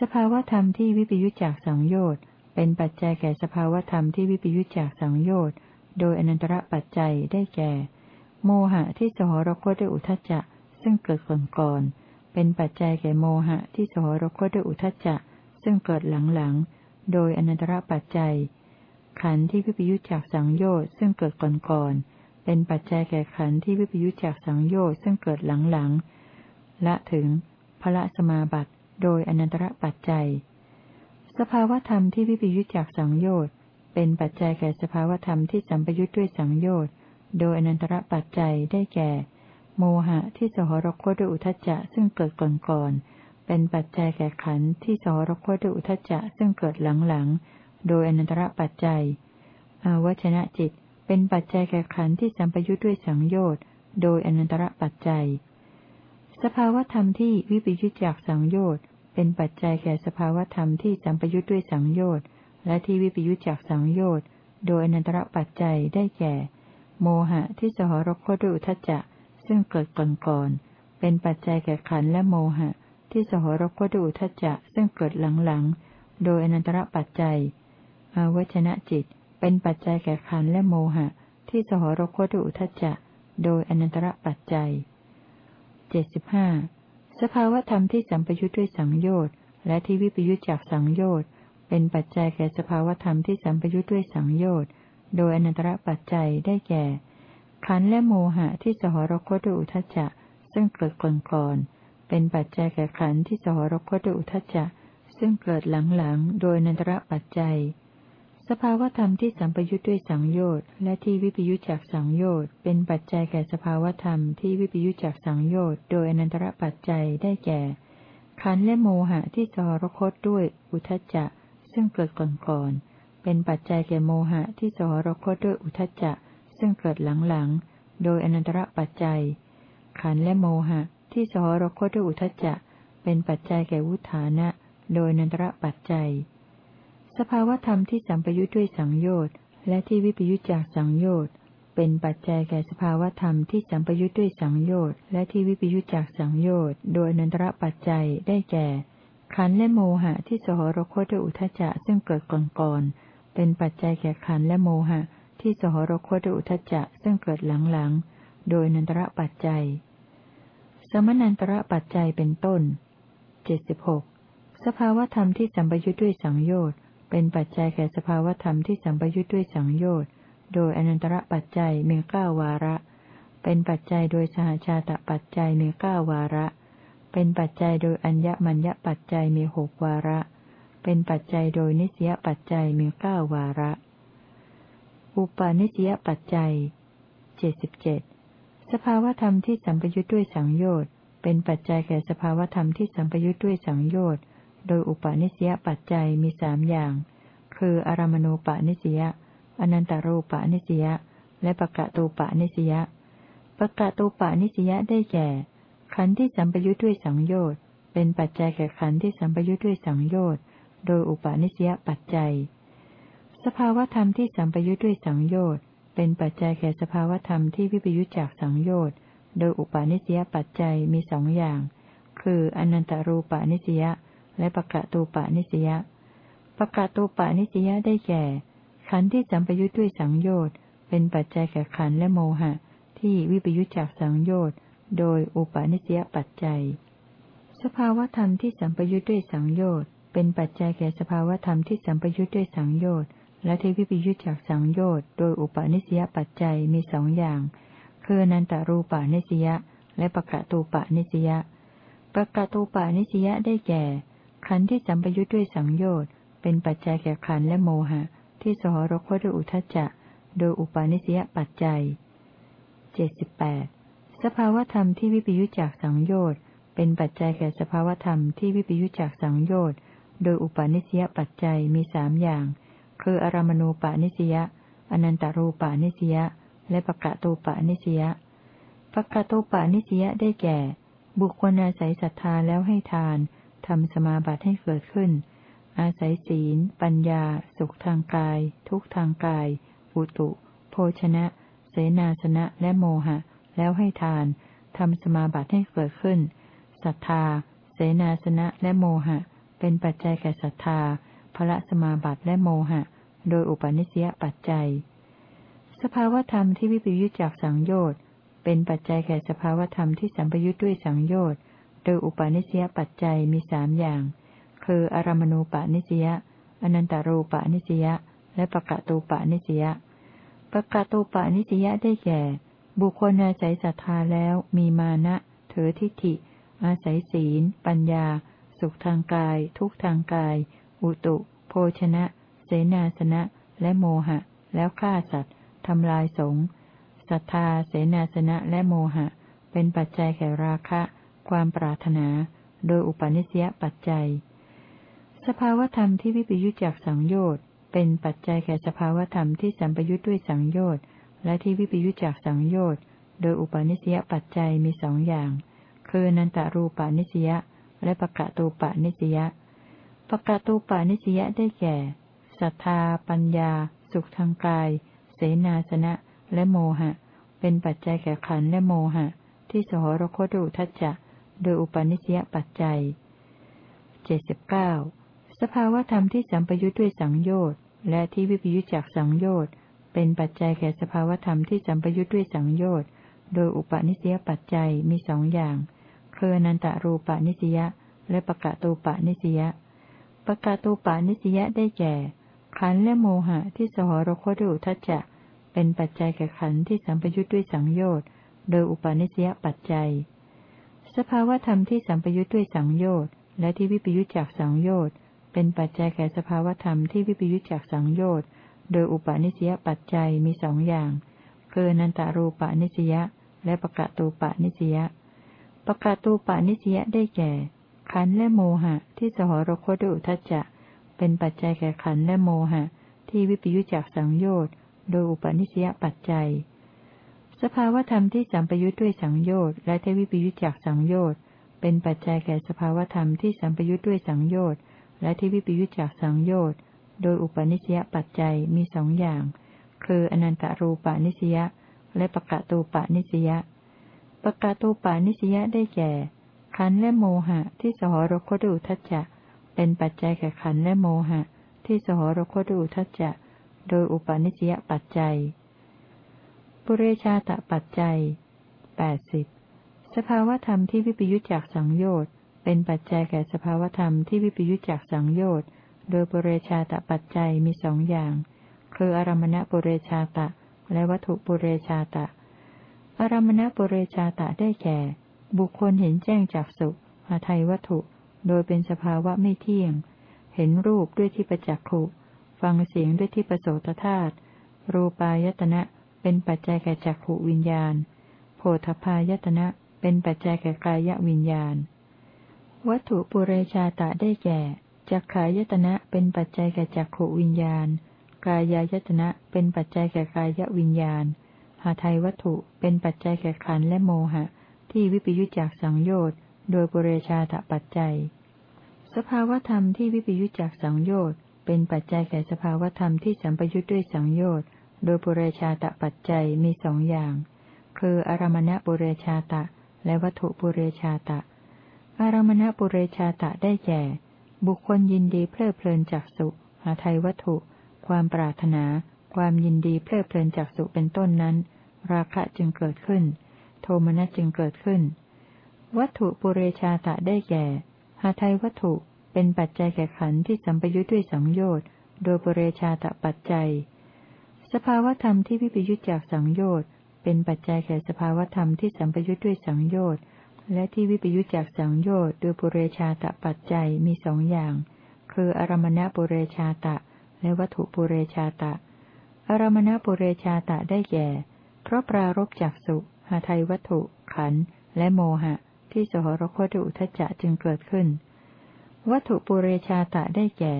A: สภาวธรรมที่วิปยุจจากสังโยชน์เป็นปัจจัยแก่สภาวธรรมที่วิปยุจจากสังโยชน์โดยอนันตระปัจจัยได้แก่ โมหะที่สหรคตด้วยอุทจจะซึ่งเกิดก่อนก่อนเป็นปัจจัยแก่โมหะที่สหรคตด้วยอุทจจะซึ่งเกิดหลังๆ โดยอนันตระปัจจัย ขันธ์ที่วิปยุจจากสังโยชน์ซึ่งเกิดก่อนก่อน เป็นปัจจัยแก่ขันธ์ที่วิปยุจจากสังโยชน์ซึ่งเกิดหลังๆและถึงพระสมาบัติโดยอนันตระปัจจัย สภาวธรรมที่วิปยุจจากสังโยชน์เป็นปัจจัยแก่สภาวธรรมที่สัมปยุจด้วยสังโยชน์โดยอนันตระปัจจัยได้แก่ โมหะที่สหรคตด้วยอุทจจะซึ่งเกิดก่อนๆเป็นปัจจัยแก่ขันธ์ที่สหรคตด้วยอุทจจะซึ่งเกิดหลังๆโดยอนันตระปัจจัยอาวชนะจิต เป็นปัจจัยแก่ขันธ์ที่สัมปยุทธ์ด้วยสังโยชน์ โดยอนันตระปัจจัย สภาวธรรมที่วิปยุทธจากสังโยชน์ เป็นปัจจัยแก่สภาวธรรมที่สัมปยุทธ์ด้วยสังโยชน์ และที่วิปยุทธจากสังโยชน์ โดยอนันตระปัจจัยได้แก่ โมหะที่สหรคตด้วยอุทจจะ ซึ่งเกิดก่อนก่อน เป็นปัจจัยแก่ขันธ์และโมหะ ที่สหรคตด้วยอุทจจะ ซึ่งเกิดหลังๆ โดยอนันตระปัจจัย อาวชนะจิต เป็นปัจจัยแก่ขันและโมหะ ที่สหรคตด้วยอุทจจะ โดยอนันตระปัจจัยเจ็ดสิบห้าสสภาวธรรมที่สัมปยุทธ์ด้วยสังโยชน์และที่วิปยุทธจากสังโยชน์เป็นปัจจัยแก่สภาวธรรมที่สัมปยุทธ์ด้วยสังโยชน์โดยอนันตระปัจจัยได้แก่ ขันและโมหะที่สหรคตด้วยอุทจจะซึ่งเกิดก่อนก่อนเป็นปัจจัยแก่ขันที่สหรคตด้วยอุทจจะซึ่งเกิดหลังๆ โดยอนันตระปัจจัย สภาวธรรมที่สัมปยุทธ์ด้วยสังโยชน์และที่วิปยุทธจากสังโยชน์เป็นปัจจัยแก่สภาวธรรมที่วิปยุทธจากสังโยชน์โดยอนันตระปัจจัยได้แก่ ขันและโมหะที่สหรคตด้วยอุทจจะ ซึ่งเกิดก่อนก่อนเป็นปัจจัยแก่โมหะที่สหรคตด้วยอุทจจะ ซึ่งเกิดหลังๆโดยอนันตระปัจจัย ขันและโมหะที่สหรคตด้วยอุทจจะ เป็นปัจจัยแก่วุฒานะ โดยอนันตระปัจจัย สภาวธรรมที่สัมปยุทธ์ด้วยสังโยชน์และที่วิปยุทธจากสังโยชน์เป็นปัจจัยแก่สภาวธรรมที่สัมปยุทธ์ด้วยสังโยชน์และที่วิปยุทธจากสังโยชน์โดยนันตระปัจจัยได้แก่ ขันและโมหะที่สหรคตด้วยอุทจจะซึ่งเกิดก่อนก่อนเป็นปัจจัยแก่ขันและโมหะ ที่สหรคตด้วยอุทจจะซึ่งเกิดหลังๆโดยนันตระปัจจัย สมนันตระปัจจัยเป็นต้นเจ็ดสิบหกสภาวธรรมที่สัมปยุทธ์ด้วยสังโยชน์ เป็นปัจจัยแก่สภาวธรรมที่สัมปยุทธ์ด้วยสังโยชน์ โดยอนันตระปัจจัยมีเก้าวาระ เป็นปัจจัยโดยสหชาตปัจจัยมีเก้าวาระ เป็นปัจจัยโดยอัญญมัญญปัจจัยมีหกวาระ เป็นปัจจัยโดยนิสยปัจจัยมีเก้าวาระ อุปาณิสยปัจจัยเจ็ดสิบเจ็ดสภาวธรรมที่สัมปยุทธ์ด้วยสังโยชน์ เป็นปัจจัยแก่สภาวธรรมที่สัมปยุทธ์ด้วยสังโยชน์ โดยอุปาณิสยปัจจัยมีสามอย่าง คืออารามณูปาณิสยาอนันตารูปาณิสยาและปะกะตูปาณิสยาปะกะตูปาณิสยาได้แก่ ขันธ์ที่สัมปยุทธ์ด้วยสังโยชน์ เป็นปัจจัยแก่ขันธ์ที่สัมปยุทธ์ด้วยสังโยชน์ โดยอุปาณิสยปัจจัย สภาวธรรมที่สัมปยุทธ์ด้วยสังโยชน์ เป็นปัจจัยแก่สภาวธรรมที่วิปยุทธจากสังโยชน์ โดยอุปาณิสยปัจจัยมีสองอย่าง คืออนันตารูปาณิสยา และปะกะตูปาณิสยาปะกะตูปาณิสยาได้แก่ ขันธ์ที่สัมปยุทธ์ด้วยสังโยชน์ เป็นปัจจัยแก่ขันธ์และโมหะ ที่วิปยุทธจากสังโยชน์ โดยอุปาณิสยปัจจัย สภาวธรรมที่สัมปยุทธ์ด้วยสังโยชน์ เป็นปัจจัยแก่สภาวธรรมที่สัมปยุทธ์ด้วยสังโยชน์ และที่วิปยุทธจากสังโยชน์ โดยอุปาณิสยปัจจัยมีสองอย่าง คือนันตารูปาณิสยาและปะกะตูปาณิสยาปะกะตูปาณิสยาได้แก่ ขันธ์ที่สัมปยุทธ์ด้วยสังโยชน์เป็นปัจจัยแก่ขันธ์และโมหะ ที่สหรคตด้วยอุทจจะ โดยอุปาณิสยปัจจัยเจ็ดสิบแปดสภาวธรรมที่วิปยุทธจากสังโยชน์เป็นปัจจัยแก่สภาวธรรมที่วิปยุทธจากสังโยชน์โดยอุปาณิสยปัจจัยมีสามอย่าง คืออารามณูปาณิสยาอนันตารูปาณิสยาและปะกะตูปาณิสยาปะกะตูปาณิสยาได้แก่ บุคคลอาศัยศรัทธาแล้วให้ทาน ทำสมาบัติให้เกิดขึ้น อาศัยศีล ปัญญา สุขทางกาย ทุกทางกาย อุตุ โภชนะ เสนาสนะ และโมหะ แล้วให้ทาน ทำสมาบัติให้เกิดขึ้น ศรัทธา เสนาสนะ และโมหะ เป็นปัจจัยแก่ศรัทธา พระสมาบัติและโมหะ โดยอุปนิสยปัจจัย สภาวธรรมที่วิปยุจจากสังโยชน์ เป็นปัจจัยแก่สภาวธรรมที่สัมปยุจด้วยสังโยชน์ โดยอุปนิสยปัจจัยมีสามอย่าง คืออารมณูปนิสยาอนันตารูปนิสยาและปะกะตูปนิสยาปะกะตูปนิสยาได้แก่ บุคคลอาศัยศรัทธาแล้วมีมานะเถอทิฏฐิ อาศัยศีล ปัญญา สุขทางกาย ทุกทางกาย อุตุ โภชนะ เสนาสนะ และโมหะ แล้วฆ่าสัตว์ทำลายสงฆ์ศรัทธา เสนาสนะ และโมหะ เป็นปัจจัยแก่ราคะ ความปรารถนา โดยอุปนิสยปัจจัย สภาวธรรมที่วิปยุจจากสังโยชน์เป็นปัจจัยแก่สภาวธรรมที่สัมปยุจด้วยสังโยชน์และที่วิปยุจจากสังโยชน์โดยอุปนิสยปัจจัยมีสองอย่าง คือนันตารูปานิสยาและปะกะตูปะนิสยาปะกะตูปะนิสยาได้แก่ศรัทธา ปัญญา สุขทางกาย เสนาสนะ และโมหะ เป็นปัจจัยแก่ขันและโมหะ ที่สหรคตุทัจจะ โดยอุปนิสยปัจจัยเจ็ดสิบเก้าสภาวธรรมที่สัมปยุทธ์ด้วยสังโยชน์และที่วิปยุทธจากสังโยชน์เป็นปัจจัยแก่สภาวธรรมที่สัมปยุทธ์ด้วยสังโยชน์โดยอุปนิสยปัจจัยมีสองอย่างคืออนันตรูปานิสยาและปะกะตูปานิสยาปะกะตูปานิสยาได้แก่ ขันและโมหะที่สหรคตด้วยอุทจจะ เป็นปัจจัยแก่ขันที่สัมปยุทธ์ด้วยสังโยชน์โดยอุปาณิสยปัจจัย สภาวธรรมที่สัมปยุทธ์ด้วยสังโยชน์และที่วิปยุทธจากสังโยชน์เป็นปัจจัยแก่สภาวธรรมที่วิปยุทธจากสังโยชน์โดยอุปาณิสยปัจจัยมีสองอย่างคือนันตารูปานิสยาและปะกะตูปานิสยาปะกะตูปานิสยาได้แก่ ขันและโมหะ ที่สหรคตด้วยอุทจจะ เป็นปัจจัยแก่ขันและโมหะ ที่วิปยุจจากสังโยชน์โดยอุปนิสยปัจจัย สภาวธรรมที่สัมปยุจด้วยสังโยชน์และทวิปยุจจากสังโยชน์เป็นปัจจัยแก่สภาวธรรมที่สัมปยุจด้วยสังโยชน์และทวิปยุจจากสังโยชน์โดยอุปนิสยปัจจัยมีสองอย่าง คืออนันตารูปานิสยาและปะกะตูปานิสยาปะกะตูปานิสยาได้แก่ ขันและโมหะที่สหรคตดูทัจจะเป็นปัจจัยแก่ขันและโมหะ ที่สหรคตดูทัจจะโดยอุปาณิสยปัจจัย ปุเรชาตปัจจัยแปดสิบสภาวธรรมที่วิปยุจจากสังโยชน์ เป็นปัจจัยแก่สภาวธรรมที่วิปยุจจากสังโยชน์ โดยปุเรชาตปัจจัยมีสองอย่าง คืออารมณปุเรชาตะ และวัตถุปุเรชาตะ อารมณปุเรชาตะได้แก่ บุคคลเห็นแจ้งจากสุหาไทยวัตถุ โดยเป็นสภาวะไม่เที่ยง เห็นรูปด้วยที่ประจักขุ ฟังเสียงด้วยที่ประโสตธาตุรูปายตนะ เป็นปัจจัยแก่จักขวิญญาณ โพธพายตนะ เป็นปัจจัยแก่กายวิญญาณ วัตถุปุเรชาตะได้แก่ จักขายตนะ เป็นปัจจัยแก่จักขวิญญาณ กายายตนะ เป็นปัจจัยแก่กายวิญญาณ หาไทยวัตถุเป็นปัจจัยแก่ขันและโมหะ ที่วิปยุจจากสังโยชน์ โดยปุเรชาตะปัจจัย สภาวธรรมที่วิปยุจจากสังโยชน์ เป็นปัจจัยแก่สภาวธรรมที่สัมปยุทธ์ด้วยสังโยชน์ โดยปุเรชาตะปัจจัยมีสองอย่าง คืออารมณปุเรชาตะ และวัตถุปุเรชาตะ อารมณปุเรชาตะได้แก่ บุคคลยินดีเพลิดเพลินจากสุหาไทยวัตถุ ความปรารถนา ความยินดีเพลิดเพลินจากสุเป็นต้นนั้น ราคะจึงเกิดขึ้น โทมนัสจึงเกิดขึ้น วัตถุปุเรชาตะได้แก่หาไทยวัตถุเป็นปัจจัยแก่ขันที่สัมปยุทธ์ด้วยสังโยชน์ โดยปุเรชาตปัจจัย สภาวธรรมที่วิปยุทธจากสังโยชน์เป็นปัจจัยแก่สภาวธรรมที่สัมปยุทธ์ด้วยสังโยชน์และที่วิปยุทธจากสังโยชน์โดยปุเรชาตปัจจัยมีสองอย่าง คืออารมณปุเรชาตะ และวัตถุปุเรชาตะ อารมณปุเรชาตะได้แก่ เพราะปรารบจากสุหาไทยวัตถุ ขันและโมหะ ที่สหรคตอุทจจะจึงเกิดขึ้น วัตถุปุเรชาตะได้แก่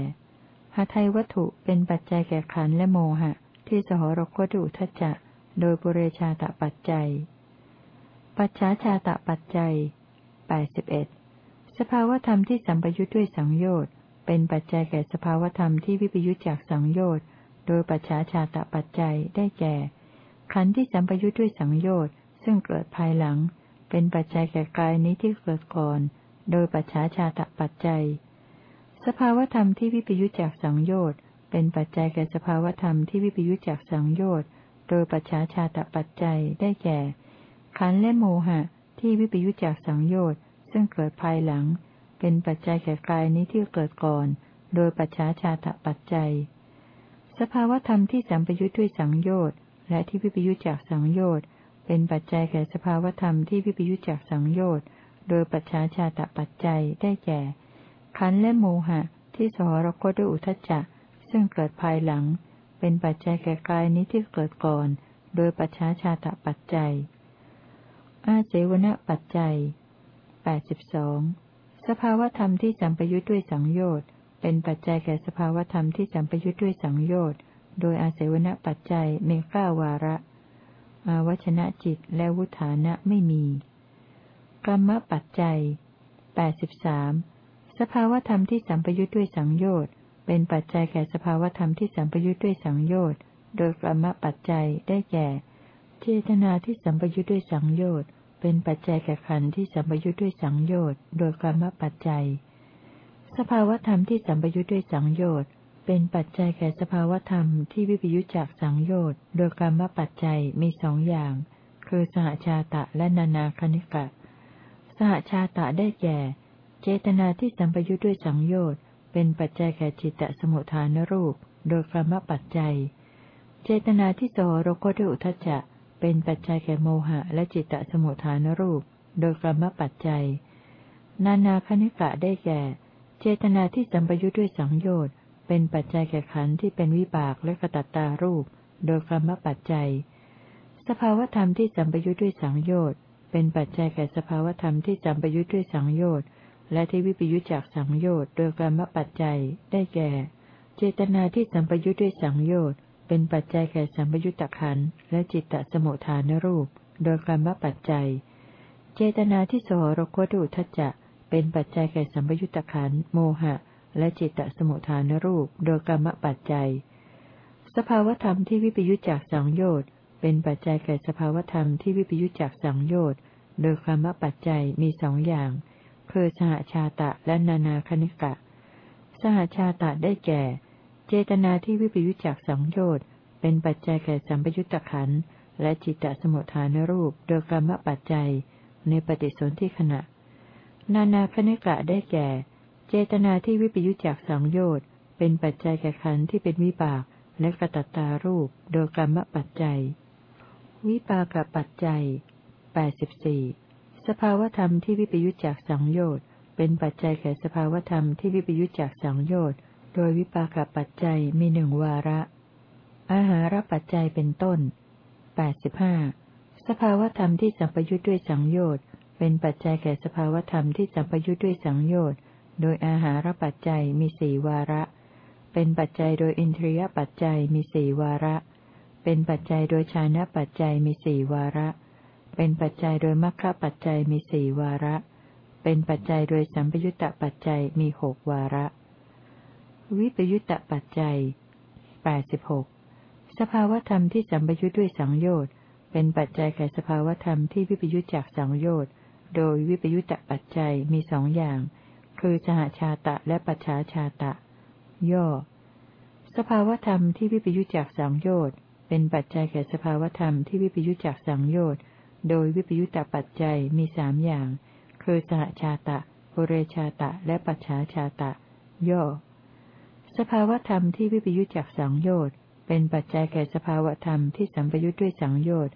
A: หาไทยวัตถุเป็นปัจจัยแก่ขันและโมหะ ที่สหรคตุทัจจะ โดยปุเรชาตะปัจจัย ปัจฉาชาตะปัจจัยแปดสิบเอ็ดสภาวธรรมที่สัมปยุทธ์ด้วยสังโยชน์เป็นปัจจัยแก่สภาวธรรมที่วิปยุทธจากสังโยชน์โดยปัจฉาชาตะปัจจัยได้แก่ ขันธ์ที่สัมปยุทธ์ด้วยสังโยชน์ซึ่งเกิดภายหลัง เป็นปัจจัยแก่กายนี้ที่เกิดก่อน โดยปัจฉาชาตะปัจจัย สภาวธรรมที่วิปยุจจากสังโยชน์ เป็นปัจจัยแก่สภาวธรรมที่วิปยุจจากสังโยชน์โดยปัจฉาชาตปัจจัยได้แก่ ขันและโมหะที่วิปยุจจากสังโยชน์ซึ่งเกิดภายหลัง เป็นปัจจัยแก่กายนี้ที่เกิดก่อน โดยปัจฉาชาตปัจจัย สภาวธรรมที่สัมปยุจด้วยสังโยชน์และที่วิปยุจจากสังโยชน์เป็นปัจจัยแก่สภาวธรรมที่วิปยุจจากสังโยชน์โดยปัจฉาชาตปัจจัยได้แก่ ขันและโมหะที่สหรคตด้วยอุทจจะ ซึ่งเกิดภายหลัง เป็นปัจจัยแก่กายนี้ที่เกิดก่อน โดยปัจฉาชาตปัจจัย อาเจวณปัจจัยแปดสิบสองสภาวธรรมที่สัมปยุทธ์ด้วยสังโยชน์ เป็นปัจจัยแก่สภาวธรรมที่สัมปยุทธ์ด้วยสังโยชน์ โดยอาเสวณปัจจัยเมฆาวาระ อาวชนะจิตและวุฒานะไม่มี กรรมปัจจัยแปดสิบสามสภาวธรรมที่สัมปยุทธ์ด้วยสังโยชน์ เป็นปัจจัยแก่สภาวธรรมที่สัมปยุทธ์ด้วยสังโยชน์ โดยกรรมปัจจัยได้แก่ เจตนาที่สัมปยุทธ์ด้วยสังโยชน์ เป็นปัจจัยแก่ขันธ์ที่สัมปยุทธ์ด้วยสังโยชน์ โดยกรรมปัจจัย สภาวธรรมที่สัมปยุทธ์ด้วยสังโยชน์ เป็นปัจจัยแก่สภาวธรรมที่วิปยุจจากสังโยชน์ โดยกรรมปัจจัยมีสองอย่าง คือสหชาตะและนานาคณิกะ สหชาตะได้แก่ เจตนาที่สัมปยุทธ์ด้วยสังโยชน์ เป็นปัจจัยแก่จิตตสมุทฐานรูป โดยกรรมปัจจัย เจตนาที่สรคตด้วยอุทจจะเป็นปัจจัยแก่โมหะและจิตตสมุทฐานรูป โดยกรรมปัจจัย นานาคณิกะได้แก่ เจตนาที่สัมปยุทธ์ด้วยสังโยชน์ เป็นปัจจัยแก่ขันธ์ที่เป็นวิบากและกระตัตตารูป โดยกรรมปัจจัย สภาวธรรมที่สัมปยุทธ์ด้วยสังโยชน์ เป็นปัจจัยแก่สภาวธรรมที่สัมปยุทธ์ด้วยสังโยชน์ และที่วิปยุจจากสังโยชน์โดยกรรมปัจจัยได้แก่ เจตนาที่สัมปยุทธ์ด้วยสังโยชน์เป็นปัจจัยแก่สัมปยุตตะขันและจิตตสมุทฐานรูป โดยกรรมปัจจัย เจตนาที่สหรคตุทัจจะเป็นปัจจัยแก่สัมปยุตตะขันโมหะ และจิตตสมุทฐานรูป โดยกรรมปัจจัย สภาวธรรมที่วิปยุจจากสังโยชน์เป็นปัจจัยแก่สภาวธรรมที่วิปยุจจากสังโยชน์โดยกรรมปัจจัยมีสองอย่าง คือสหชาตะและนานาคณิกะ สหชาตะได้แก่ เจตนาที่วิปยุจจากสังโยชน์เป็นปัจจัยแก่สัมปยุตตะขันและจิตตสมุทฐานรูปโดยกรรมปัจจัยในปฏิสนธิขณะ นานาคณิกะได้แก่ เจตนาที่วิปยุจจากสังโยชน์เป็นปัจจัยแก่ขันที่เป็นวิบากและกระตัตตารูปโดยกรรมปัจจัย วิปากปัจจัยแปดสิบสี่ สภาวธรรมที่วิปยุจจากสังโยชน์เป็นปัจจัยแก่สภาวธรรมที่วิปยุจจากสังโยชน์โดยวิปากปัจจัยมีหนึ่งวาระ อาหารปัจจัยเป็นต้นแปดสิบห้าสภาวธรรมที่สัมปยุจด้วยสังโยชน์เป็นปัจจัยแก่สภาวธรรมที่สัมปยุจด้วยสังโยชน์โดยอาหารปัจจัยมีสี่วาระ เป็นปัจจัยโดยอินทรียปัจจัยมีสี่วาระ เป็นปัจจัยโดยชานะปัจจัยมีสี่วาระเเป็นปัจจัยโดยมรรคปัจจัยมีสี่วาระ เป็นปัจจัยโดยสัมปยุตตปัจจัยมีหกวาระ วิปยุตตปัจจัยแปดสิบหกสภาวธรรมที่สัมปยุตด้วยสังโยชน์เป็นปัจจัยแก่สภาวธรรมที่วิปยุตจากสังโยชน์โดยวิปยุตตปัจจัยมีสองอย่าง คือสหชาตะและปัจฉาชาตะ ย่อ สภาวธรรมที่วิปยุตจากสังโยชน์เป็นปัจจัยแก่สภาวธรรมที่วิปยุตจากสังโยชน์ โดยวิปยุตตปัจจัยมีสามอย่าง คือสหชาตะปุเรชาตะ และปัจฉาชาตะ ย่อ สภาวธรรมที่วิปยุตจากสังโยชน์เป็นปัจจัยแก่สภาวธรรมที่สัมปยุตด้วยสังโยชน์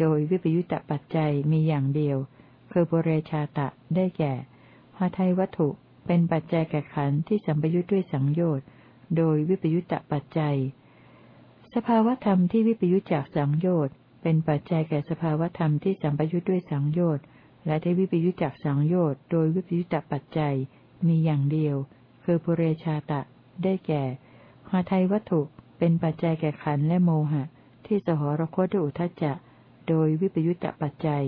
A: โดยวิปยุตตปัจจัยมีอย่างเดียว คือปุเรชาตะได้แก่หาไทยวัตถุ เป็นปัจจัยแก่ขันธ์ที่สัมปยุตด้วยสังโยชน์โดยวิปยุตตปัจจัย สภาวธรรมที่วิปยุตจากสังโยชน์ เป็นปัจจัยแก่สภาวธรรมที่สัมปยุทธ์ด้วยสังโยชน์และที่วิปยุทธจากสังโยชน์โดยวิปยุทธปัจจัยมีอย่างเดียว คือปุเรชาตะ ได้แก่หาไทยวัตถุเป็นปัจจัยแก่ขันและโมหะ ที่สหรคตด้วยอุทจจะ โดยวิปยุทธปัจจัย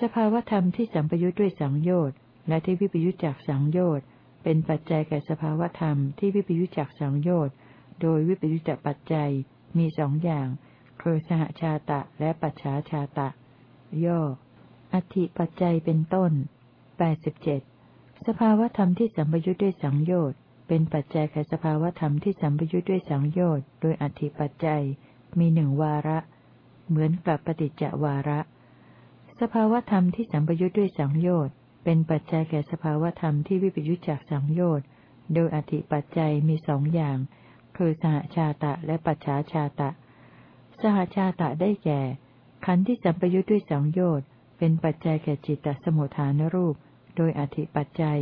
A: สภาวธรรมที่สัมปยุทธ์ด้วยสังโยชน์และที่วิปยุทธจากสังโยชน์เป็นปัจจัยแก่สภาวธรรมที่วิปยุทธจากสังโยชน์โดยวิปยุทธปัจจัยมีสองอย่าง คือสหชาตะและปัจฉาชาตะ ย่อ อธิปัจจัยเป็นต้นแปดสิบเจ็ดสภาวธรรมที่สัมปยุทธ์ด้วยสังโยชน์เป็นปัจจัยแก่สภาวธรรมที่สัมปยุทธ์ด้วยสังโยชน์โดยอธิปัจจัยมีหนึ่งวาระ เหมือนกับปฏิจจวาระ สภาวธรรมที่สัมปยุทธ์ด้วยสังโยชน์เป็นปัจจัยแก่สภาวธรรมที่วิปยุทธจากสังโยชน์โดยอธิปัจจัยมีสองอย่าง คือสหชาตะและปัจฉาชาตะ สหชาตะได้แก่ ขันธ์ที่สัมปยุทธ์ด้วยสังโยชน์เป็นปัจจัยแก่จิตตสมุทฐานรูป โดยอธิปัจจัย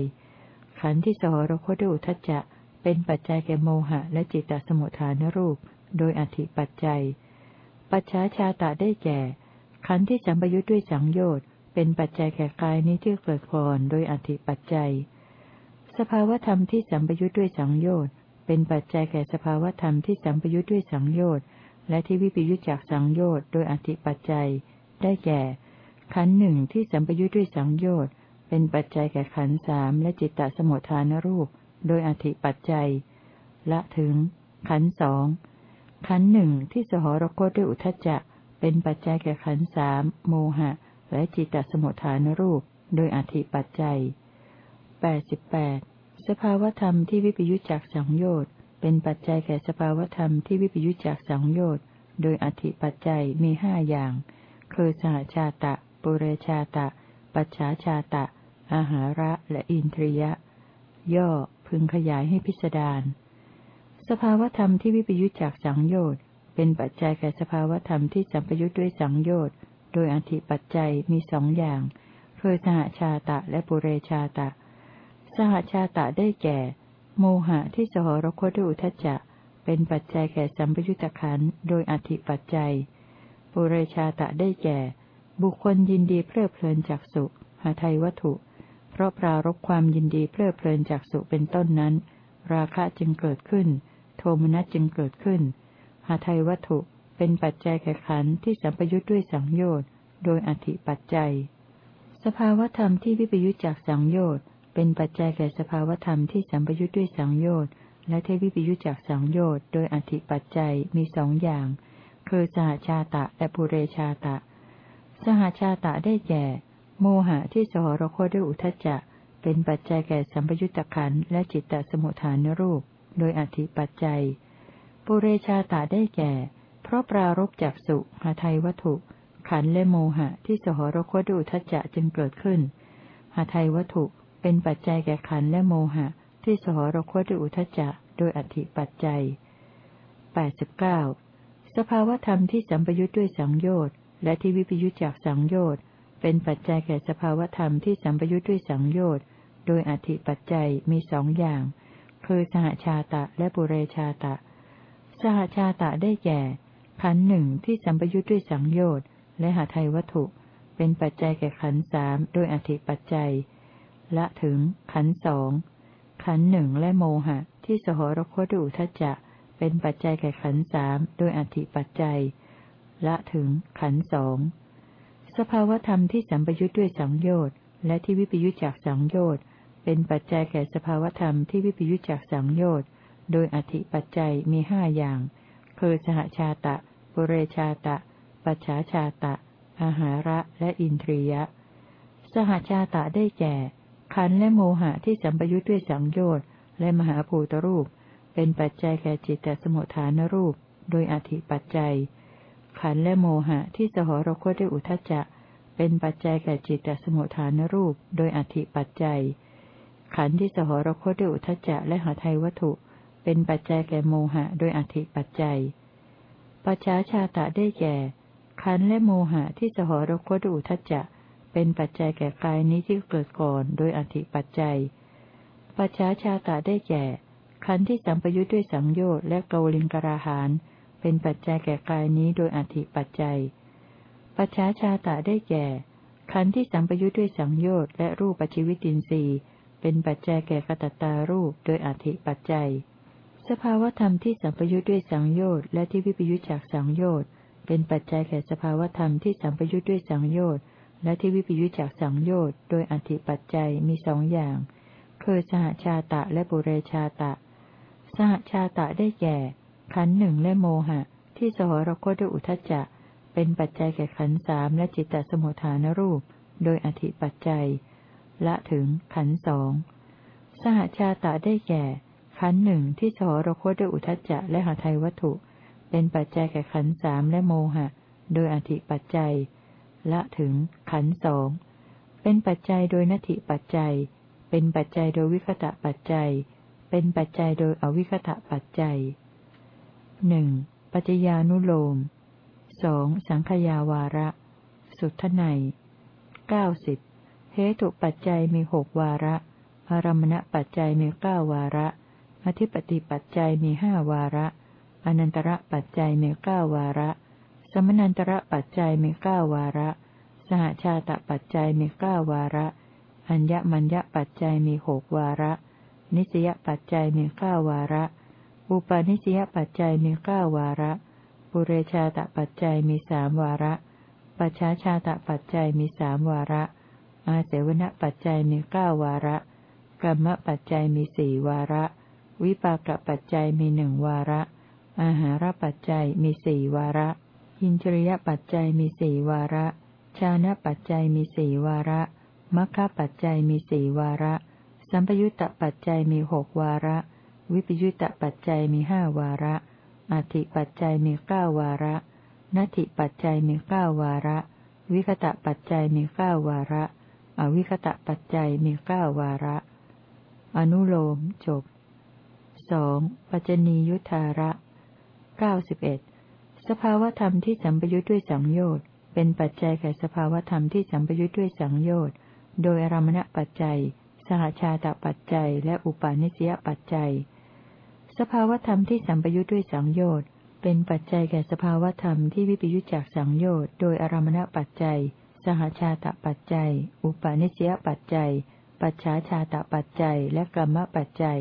A: ขันธ์ที่สหรคตด้วยอุทจจะเป็นปัจจัยแก่โมหะและจิตตสมุทฐานรูป โดยอธิปัจจัย ปัจฉาชาตะได้แก่ ขันธ์ที่สัมปยุทธ์ด้วยสังโยชน์เป็นปัจจัยแก่กายนี้ที่เกิดก่อนโดยอธิปัจจัย สภาวธรรมที่สัมปยุทธ์ด้วยสังโยชน์เป็นปัจจัยแก่สภาวธรรมที่สัมปยุทธ์ด้วยสังโยชน์ และที่วิปยุจจากสังโยชน์โดยอธิปัจจัย ได้แก่ ขันหนึ่งที่สัมปยุจด้วยสังโยชน์เป็นปัจจัยแก่ขันสามและจิตตสมุทฐานรูป โดยอธิปัจจัย ละถึง ขันสองขันหนึ่งที่สหรคตด้วยอุทจจะ เป็นปัจจัยแก่ขันสามโมหะ และจิตตสมุทฐานรูป โดยอธิปัจจัยแปดสิบแปดสภาวธรรมที่วิปยุจจากสังโยชน์ เป็นปัจจัยแก่สภาวธรรมที่วิปยุจจากสังโยชน์ โดยอธิปัจจัยมีห้าอย่าง คือสหชาตะ ปุเรชาตะ ปัจฉาชาตะ อาหาระและอินทรียะ ย่อพึงขยายให้พิสดารสภาวธรรมที่วิปยุจจากสังโยชน์เป็นปัจจัยแก่สภาวธรรมที่สัมปยุจด้วยสังโยชน์ โดยอธิปัจจัยมีสองอย่าง คือสหชาตะและปุเรชาตะ สหชาตะได้แก่ โมหะที่สหรคตด้วยอุทจจะ เป็นปัจจัยแก่สัมปยุตตะขันโดยอธิปัจจัย ปุเรชาตะได้แก่ บุคคลยินดีเพลิดเพลินจากสุหาไทยวัตถุ เพราะปรารบความยินดีเพลิดเพลินจากสุเป็นต้นนั้น ราคะจึงเกิดขึ้น โทมนัสจึงเกิดขึ้น หาไทยวัตถุเป็นปัจจัยแก่ขันที่สัมปยุทธ์ด้วยสังโยชน์ โดยอธิปัจจัย สภาวธรรมที่วิปยุทธจากสังโยชน์ เป็นปัจจัยแก่สภาวธรรมที่สัมปยุทธ์ด้วยสังโยชน์และเทวิปยุทธจากสังโยชน์โดยอธิปัจจัยมีสองอย่าง คือสหชาตะและปุเรชาตะ สหชาตะได้แก่ โมหะที่สหรคตด้วยอุทจจะ เป็นปัจจัยแก่สัมปยุตตะขันและจิตตสมุทฐานรูป โดยอธิปัจจัย ปุเรชาตะได้แก่ เพราะปรารบจากสุหาไทยวัตถุ ขันและโมหะที่สหรคตดูทัจจะจึงเกิดขึ้นหาไทยวัตถุ เป็นปัจจัยแก่ขันและโมหะ ที่สหรคตดูทัจจะ โดยอธิปัจจัยแปดสิบเก้าสภาวธรรมที่สัมปยุทธ์ด้วยสังโยชน์และที่วิปยุทธจากสังโยชน์เป็นปัจจัยแก่สภาวธรรมที่สัมปยุทธ์ด้วยสังโยชน์โดยอธิปัจจัยมีสองอย่าง คือสหชาตะและปุเรชาตะ สหชาตะได้แก่ ขันหนึ่งที่สัมปยุทธ์ด้วยสังโยชน์และหาไทยวัตถุ เป็นปัจจัยแก่ขันสามโดยอธิปัจจัย ละถึง ขันสองขันหนึ่งและโมหะ ที่สหรคตด้วยอุทจจะ เป็นปัจจัยแก่ขันสามโดยอธิปัจจัย ละถึง ขันสองสภาวธรรมที่สัมปยุทธ์ด้วยสังโยชน์และที่วิปยุทธจากสังโยชน์เป็นปัจจัยแก่สภาวธรรมที่วิปยุทธจากสังโยชน์โดยอธิปัจจัยมีห้าอย่าง คือสหชาตะ ปุเรชาตะ ปัจฉาชาตะอาหาระและอินทรียะ สหชาตะได้แก่ ขันและโมหะที่สัมปยุทธ์ด้วยสังโยชน์และมหาภูตรูป เป็นปัจจัยแก่จิตตสมุทฐานรูป โดยอธิปัจจัย ขันและโมหะที่สหรคตด้วยอุทจจะ เป็นปัจจัยแก่จิตตสมุทฐานรูป โดยอธิปัจจัย ขันที่สหรคตด้วยอุทจจะและหาไทยวัตถุ เป็นปัจจัยแก่โมหะ โดยอธิปัจจัย ปัจฉาชาตะได้แก่ขันและโมหะที่สหรคตอุทจจะ เป็นปัจจัยแก่กายนี้ที่เกิดก่อนโดยอธิปัจจัย ปัจฉาชาตะได้แก่ ขันธ์ที่สัมปยุทธ์ด้วยสังโยชน์และโกลิงกราหาน เป็นปัจจัยแก่กายนี้โดยอธิปัจจัย ปัจฉาชาตะได้แก่ ขันธ์ที่สัมปยุทธ์ด้วยสังโยชน์และรูปปัจจิวิตินทรีย์ เป็นปัจจัยแก่กตัตตารูปโดยอธิปัจจัย สภาวธรรมที่สัมปยุทธ์ด้วยสังโยชน์และที่วิปยุทธจากสังโยชน์เป็นปัจจัยแก่สภาวธรรมที่สัมปยุทธ์ด้วยสังโยชน์ และที่วิปยุทธจากสังโยชน์โดยอธิปัจจัยมีสองอย่าง คือสหชาตะและบุเรชาตะ สหชาตะได้แก่ ขันหนึ่งและโมหะ ที่สหรคตด้วยอุทจจะ เป็นปัจจัยแก่ขันสามและจิตตสมุทฐานรูป โดยอธิปัจจัย ละถึงขันสองสหชาตะได้แก่ ขันหนึ่งที่สหรคตด้วยอุทจจะและหาไทยวัตถุ เป็นปัจจัยแก่ขันสามและโมหะ โดยอธิปัจจัย ละถึง ขันสองเป็นปัจจัยโดยนัตถิปัจจัย เป็นปัจจัยโดยวิคตะปัจจัย เป็นปัจจัยโดยอวิคตะปัจจัยหนึ่งปัจจญานุโลมสองสังขยาวาระ สุทไนเก้าสิบเหตุปัจจัยมีหกวาระอารมณปัจจัยมีเก้าวาระ อธิปติปัจจัยมีห้าวาระ อนันตระปัจจัยมีเก้าวาระ สมนันตระปัจจัยมีเก้าวาระ สหชาตปัจจัยมีเก้าวาระ อัญญมัญญปัจจัยมีหกวาระ นิสยปัจจัยมีเก้าวาระ อุปาณิสยปัจจัยมีเก้าวาระ ปุเรชาตปัจจัยมีสามวาระ ปัจฉาชาตปัจจัยมีสามวาระ อาเสวนปัจจัยมีเก้าวาระ กรรมปัจจัยมีสี่วาระ วิปากปัจจัยมีหนึ่งวาระ อาหารปัจจัยมีสี่วาระ อินทริยปัจจัยมีสี่วาระ ชานะปัจจัยมีสี่วาระมัคคะปัจจัยมีสี่วาระ สัมปยุตตปัจจัยมีหกวาระ วิปยุตตปัจจัยมีห้าวาระอธิปัจจัยมีเก้าวาระนัตถิปัจจัยมีเก้าวาระ วิคตะปัจจัยมีเก้าวาระ อวิคตะปัจจัยมีเก้าวาระ อนุโลมจบสองปัจจนียุทธาระเก้าสิบเอ็ด สภาวธรรมที่สัมปยุทธ์ด้วยสังโยชน์เป็นปัจจัยแก่สภาวธรรมที่สัมปยุทธ์ด้วยสังโยชน์โดยอารมณปัจจัย สหชาตปัจจัย และอุปาณิสยปัจจัย สภาวธรรมที่สัมปยุทธ์ด้วยสังโยชน์เป็นปัจจัยแก่สภาวธรรมที่วิปยุจจากสังโยชน์โดยอารมณปัจจัย สหชาตปัจจัย อุปาณิสยปัจจัย ปัจฉาชาตปัจจัย และกรรมปัจจัย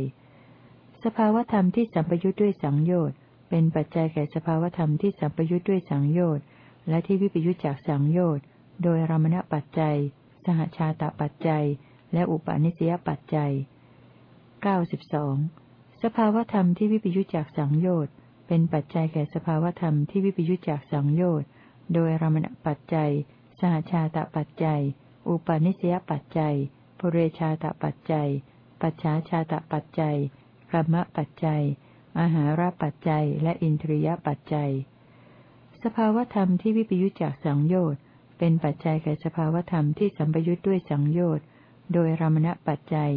A: สภาวธรรมที่สัมปยุทธ์ด้วยสังโยชน์ เป็นปัจจัยแก่สภาวธรรมที่สัมปยุทธ์ด้วยสังโยชน์และที่วิปยุจจากสังโยชน์โดยอารมณปัจจัย สหชาตปัจจัย และอุปาณิสยปัจจัยเก้าสิบสองสภาวธรรมที่วิปยุจจากสังโยชน์เป็นปัจจัยแก่สภาวธรรมที่วิปยุจจากสังโยชน์โดยรมณปัจจัย สหชาตปัจจัย อุปาณิสยปัจจัยปุเรชาตปัจจัย ปัจฉาชาตปัจจัยกรรมปัจจัย อาหารปัจจัย และอินทรียปัจจัย สภาวธรรมที่วิปยุจจากสังโยชน์ เป็นปัจจัยแก่สภาวธรรมที่สัมปยุจด้วยสังโยชน์ โดยรมณปัจจัย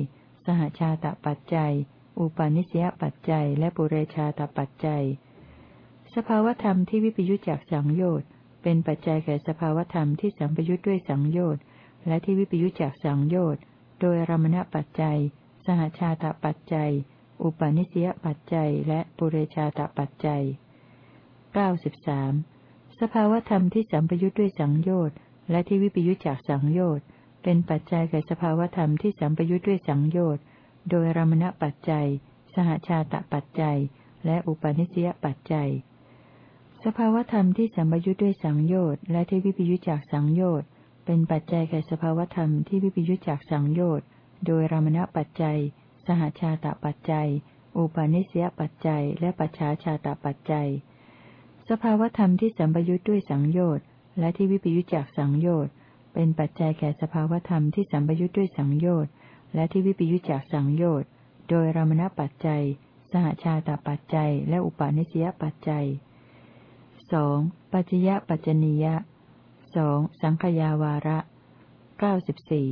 A: สหชาตปัจจัย อุปาณิสยปัจจัย และปุเรชาตปัจจัย สภาวธรรมที่วิปยุจจากสังโยชน์ เป็นปัจจัยแก่สภาวธรรมที่สัมปยุจด้วยสังโยชน์ และที่วิปยุจจากสังโยชน์ โดยรมณปัจจัย สหชาตปัจจัย อุปาณิสยปัจจัยและปุเรชาตปัจจัยเก้าสิบสามสภาวธรรมที่สัมปยุจด้วยสังโยชน์และที่วิปยุจจากสังโยชน์เป็นปัจจัยแก่สภาวธรรมที่สัมปยุจด้วยสังโยชน์โดยรมณปัจจัย สหชาตปัจจัย และอุปาณิสยปัจจัย สภาวธรรมที่สัมปยุทธ์ด้วยสังโยชน์และที่วิปยุทธจากสังโยชน์เป็นปัจจัยแก่สภาวธรรมที่วิปยุทธจากสังโยชน์โดยรมณปัจจัย สหชาตปัจจัย อุปาณิสยปัจจัย และปัจฉาชาตปัจจัย สภาวธรรมที่สัมปยุทธ์ด้วยสังโยชน์ และที่วิปยุทธจากสังโยชน์ เป็นปัจจัยแก่สภาวธรรมที่สัมปยุทธ์ด้วยสังโยชน์ และที่วิปยุจจากสังโยชน์ โดยรมณปัจจัย สหชาตปัจจัย และอุปาณิสยปัจจัยสองปัจจยปัจจนียะสองสังขยาวาระเก้าสิบสี่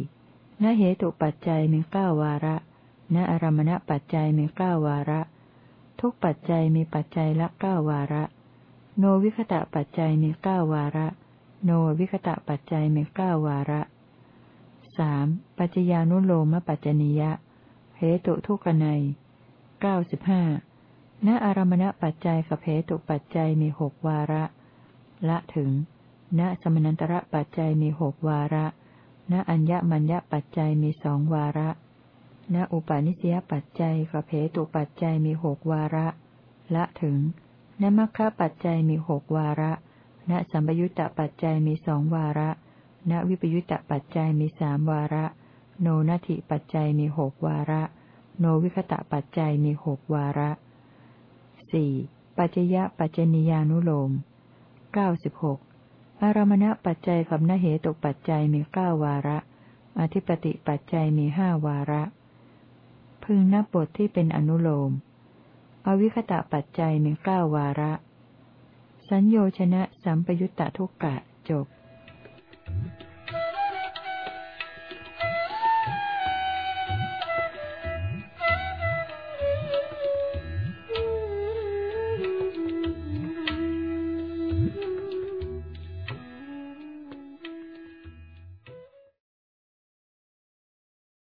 A: ณเหตุปัจจัยมีเก้าวาระ ณอารมณปัจจัยมีเก้าวาระ ทุกปัจจัยมีปัจจัยละเก้าวาระ โนวิคตะปัจจัยมีเก้าวาระ โนวิคตะปัจจัยมีเก้าวาระสามปัจจญานุโลมปัจจนิยะเหตุทุกนัยเก้าสิบห้าณอารมณปัจจัยกับเหตุปัจจัยมีหกวาระ ละถึง ณสมนันตระปัจจัยมีหกวาระ ณอัญญมัญญปัจจัยมีสองวาระ ณอุปาณิสยปัจจัยกับเหตุปัจจัยมีหกวาระ ละถึงณมัคคะปัจจัยมีหกวาระ ณสัมปยุตตปัจจัยมีสองวาระ ณวิปยุตตปัจจัยมีสามวาระ โนนัตถิปัจจัยมีหกวาระ โนวิคตะปัจจัยมีหกวาระสี่ปัจจยะปัจจนิยานุโลมเก้าสิบหกอารมณปัจจัยกับนเหตุปัจจัยมีเก้าวาระ อธิปติปัจจัยมีห้าวาระ พึงนับบทที่เป็นอนุโลม อวิคตะปัจจัยมีเก้าวาระ สัญโยชนะสัมปยุตตะทุกกะจบ Thank you.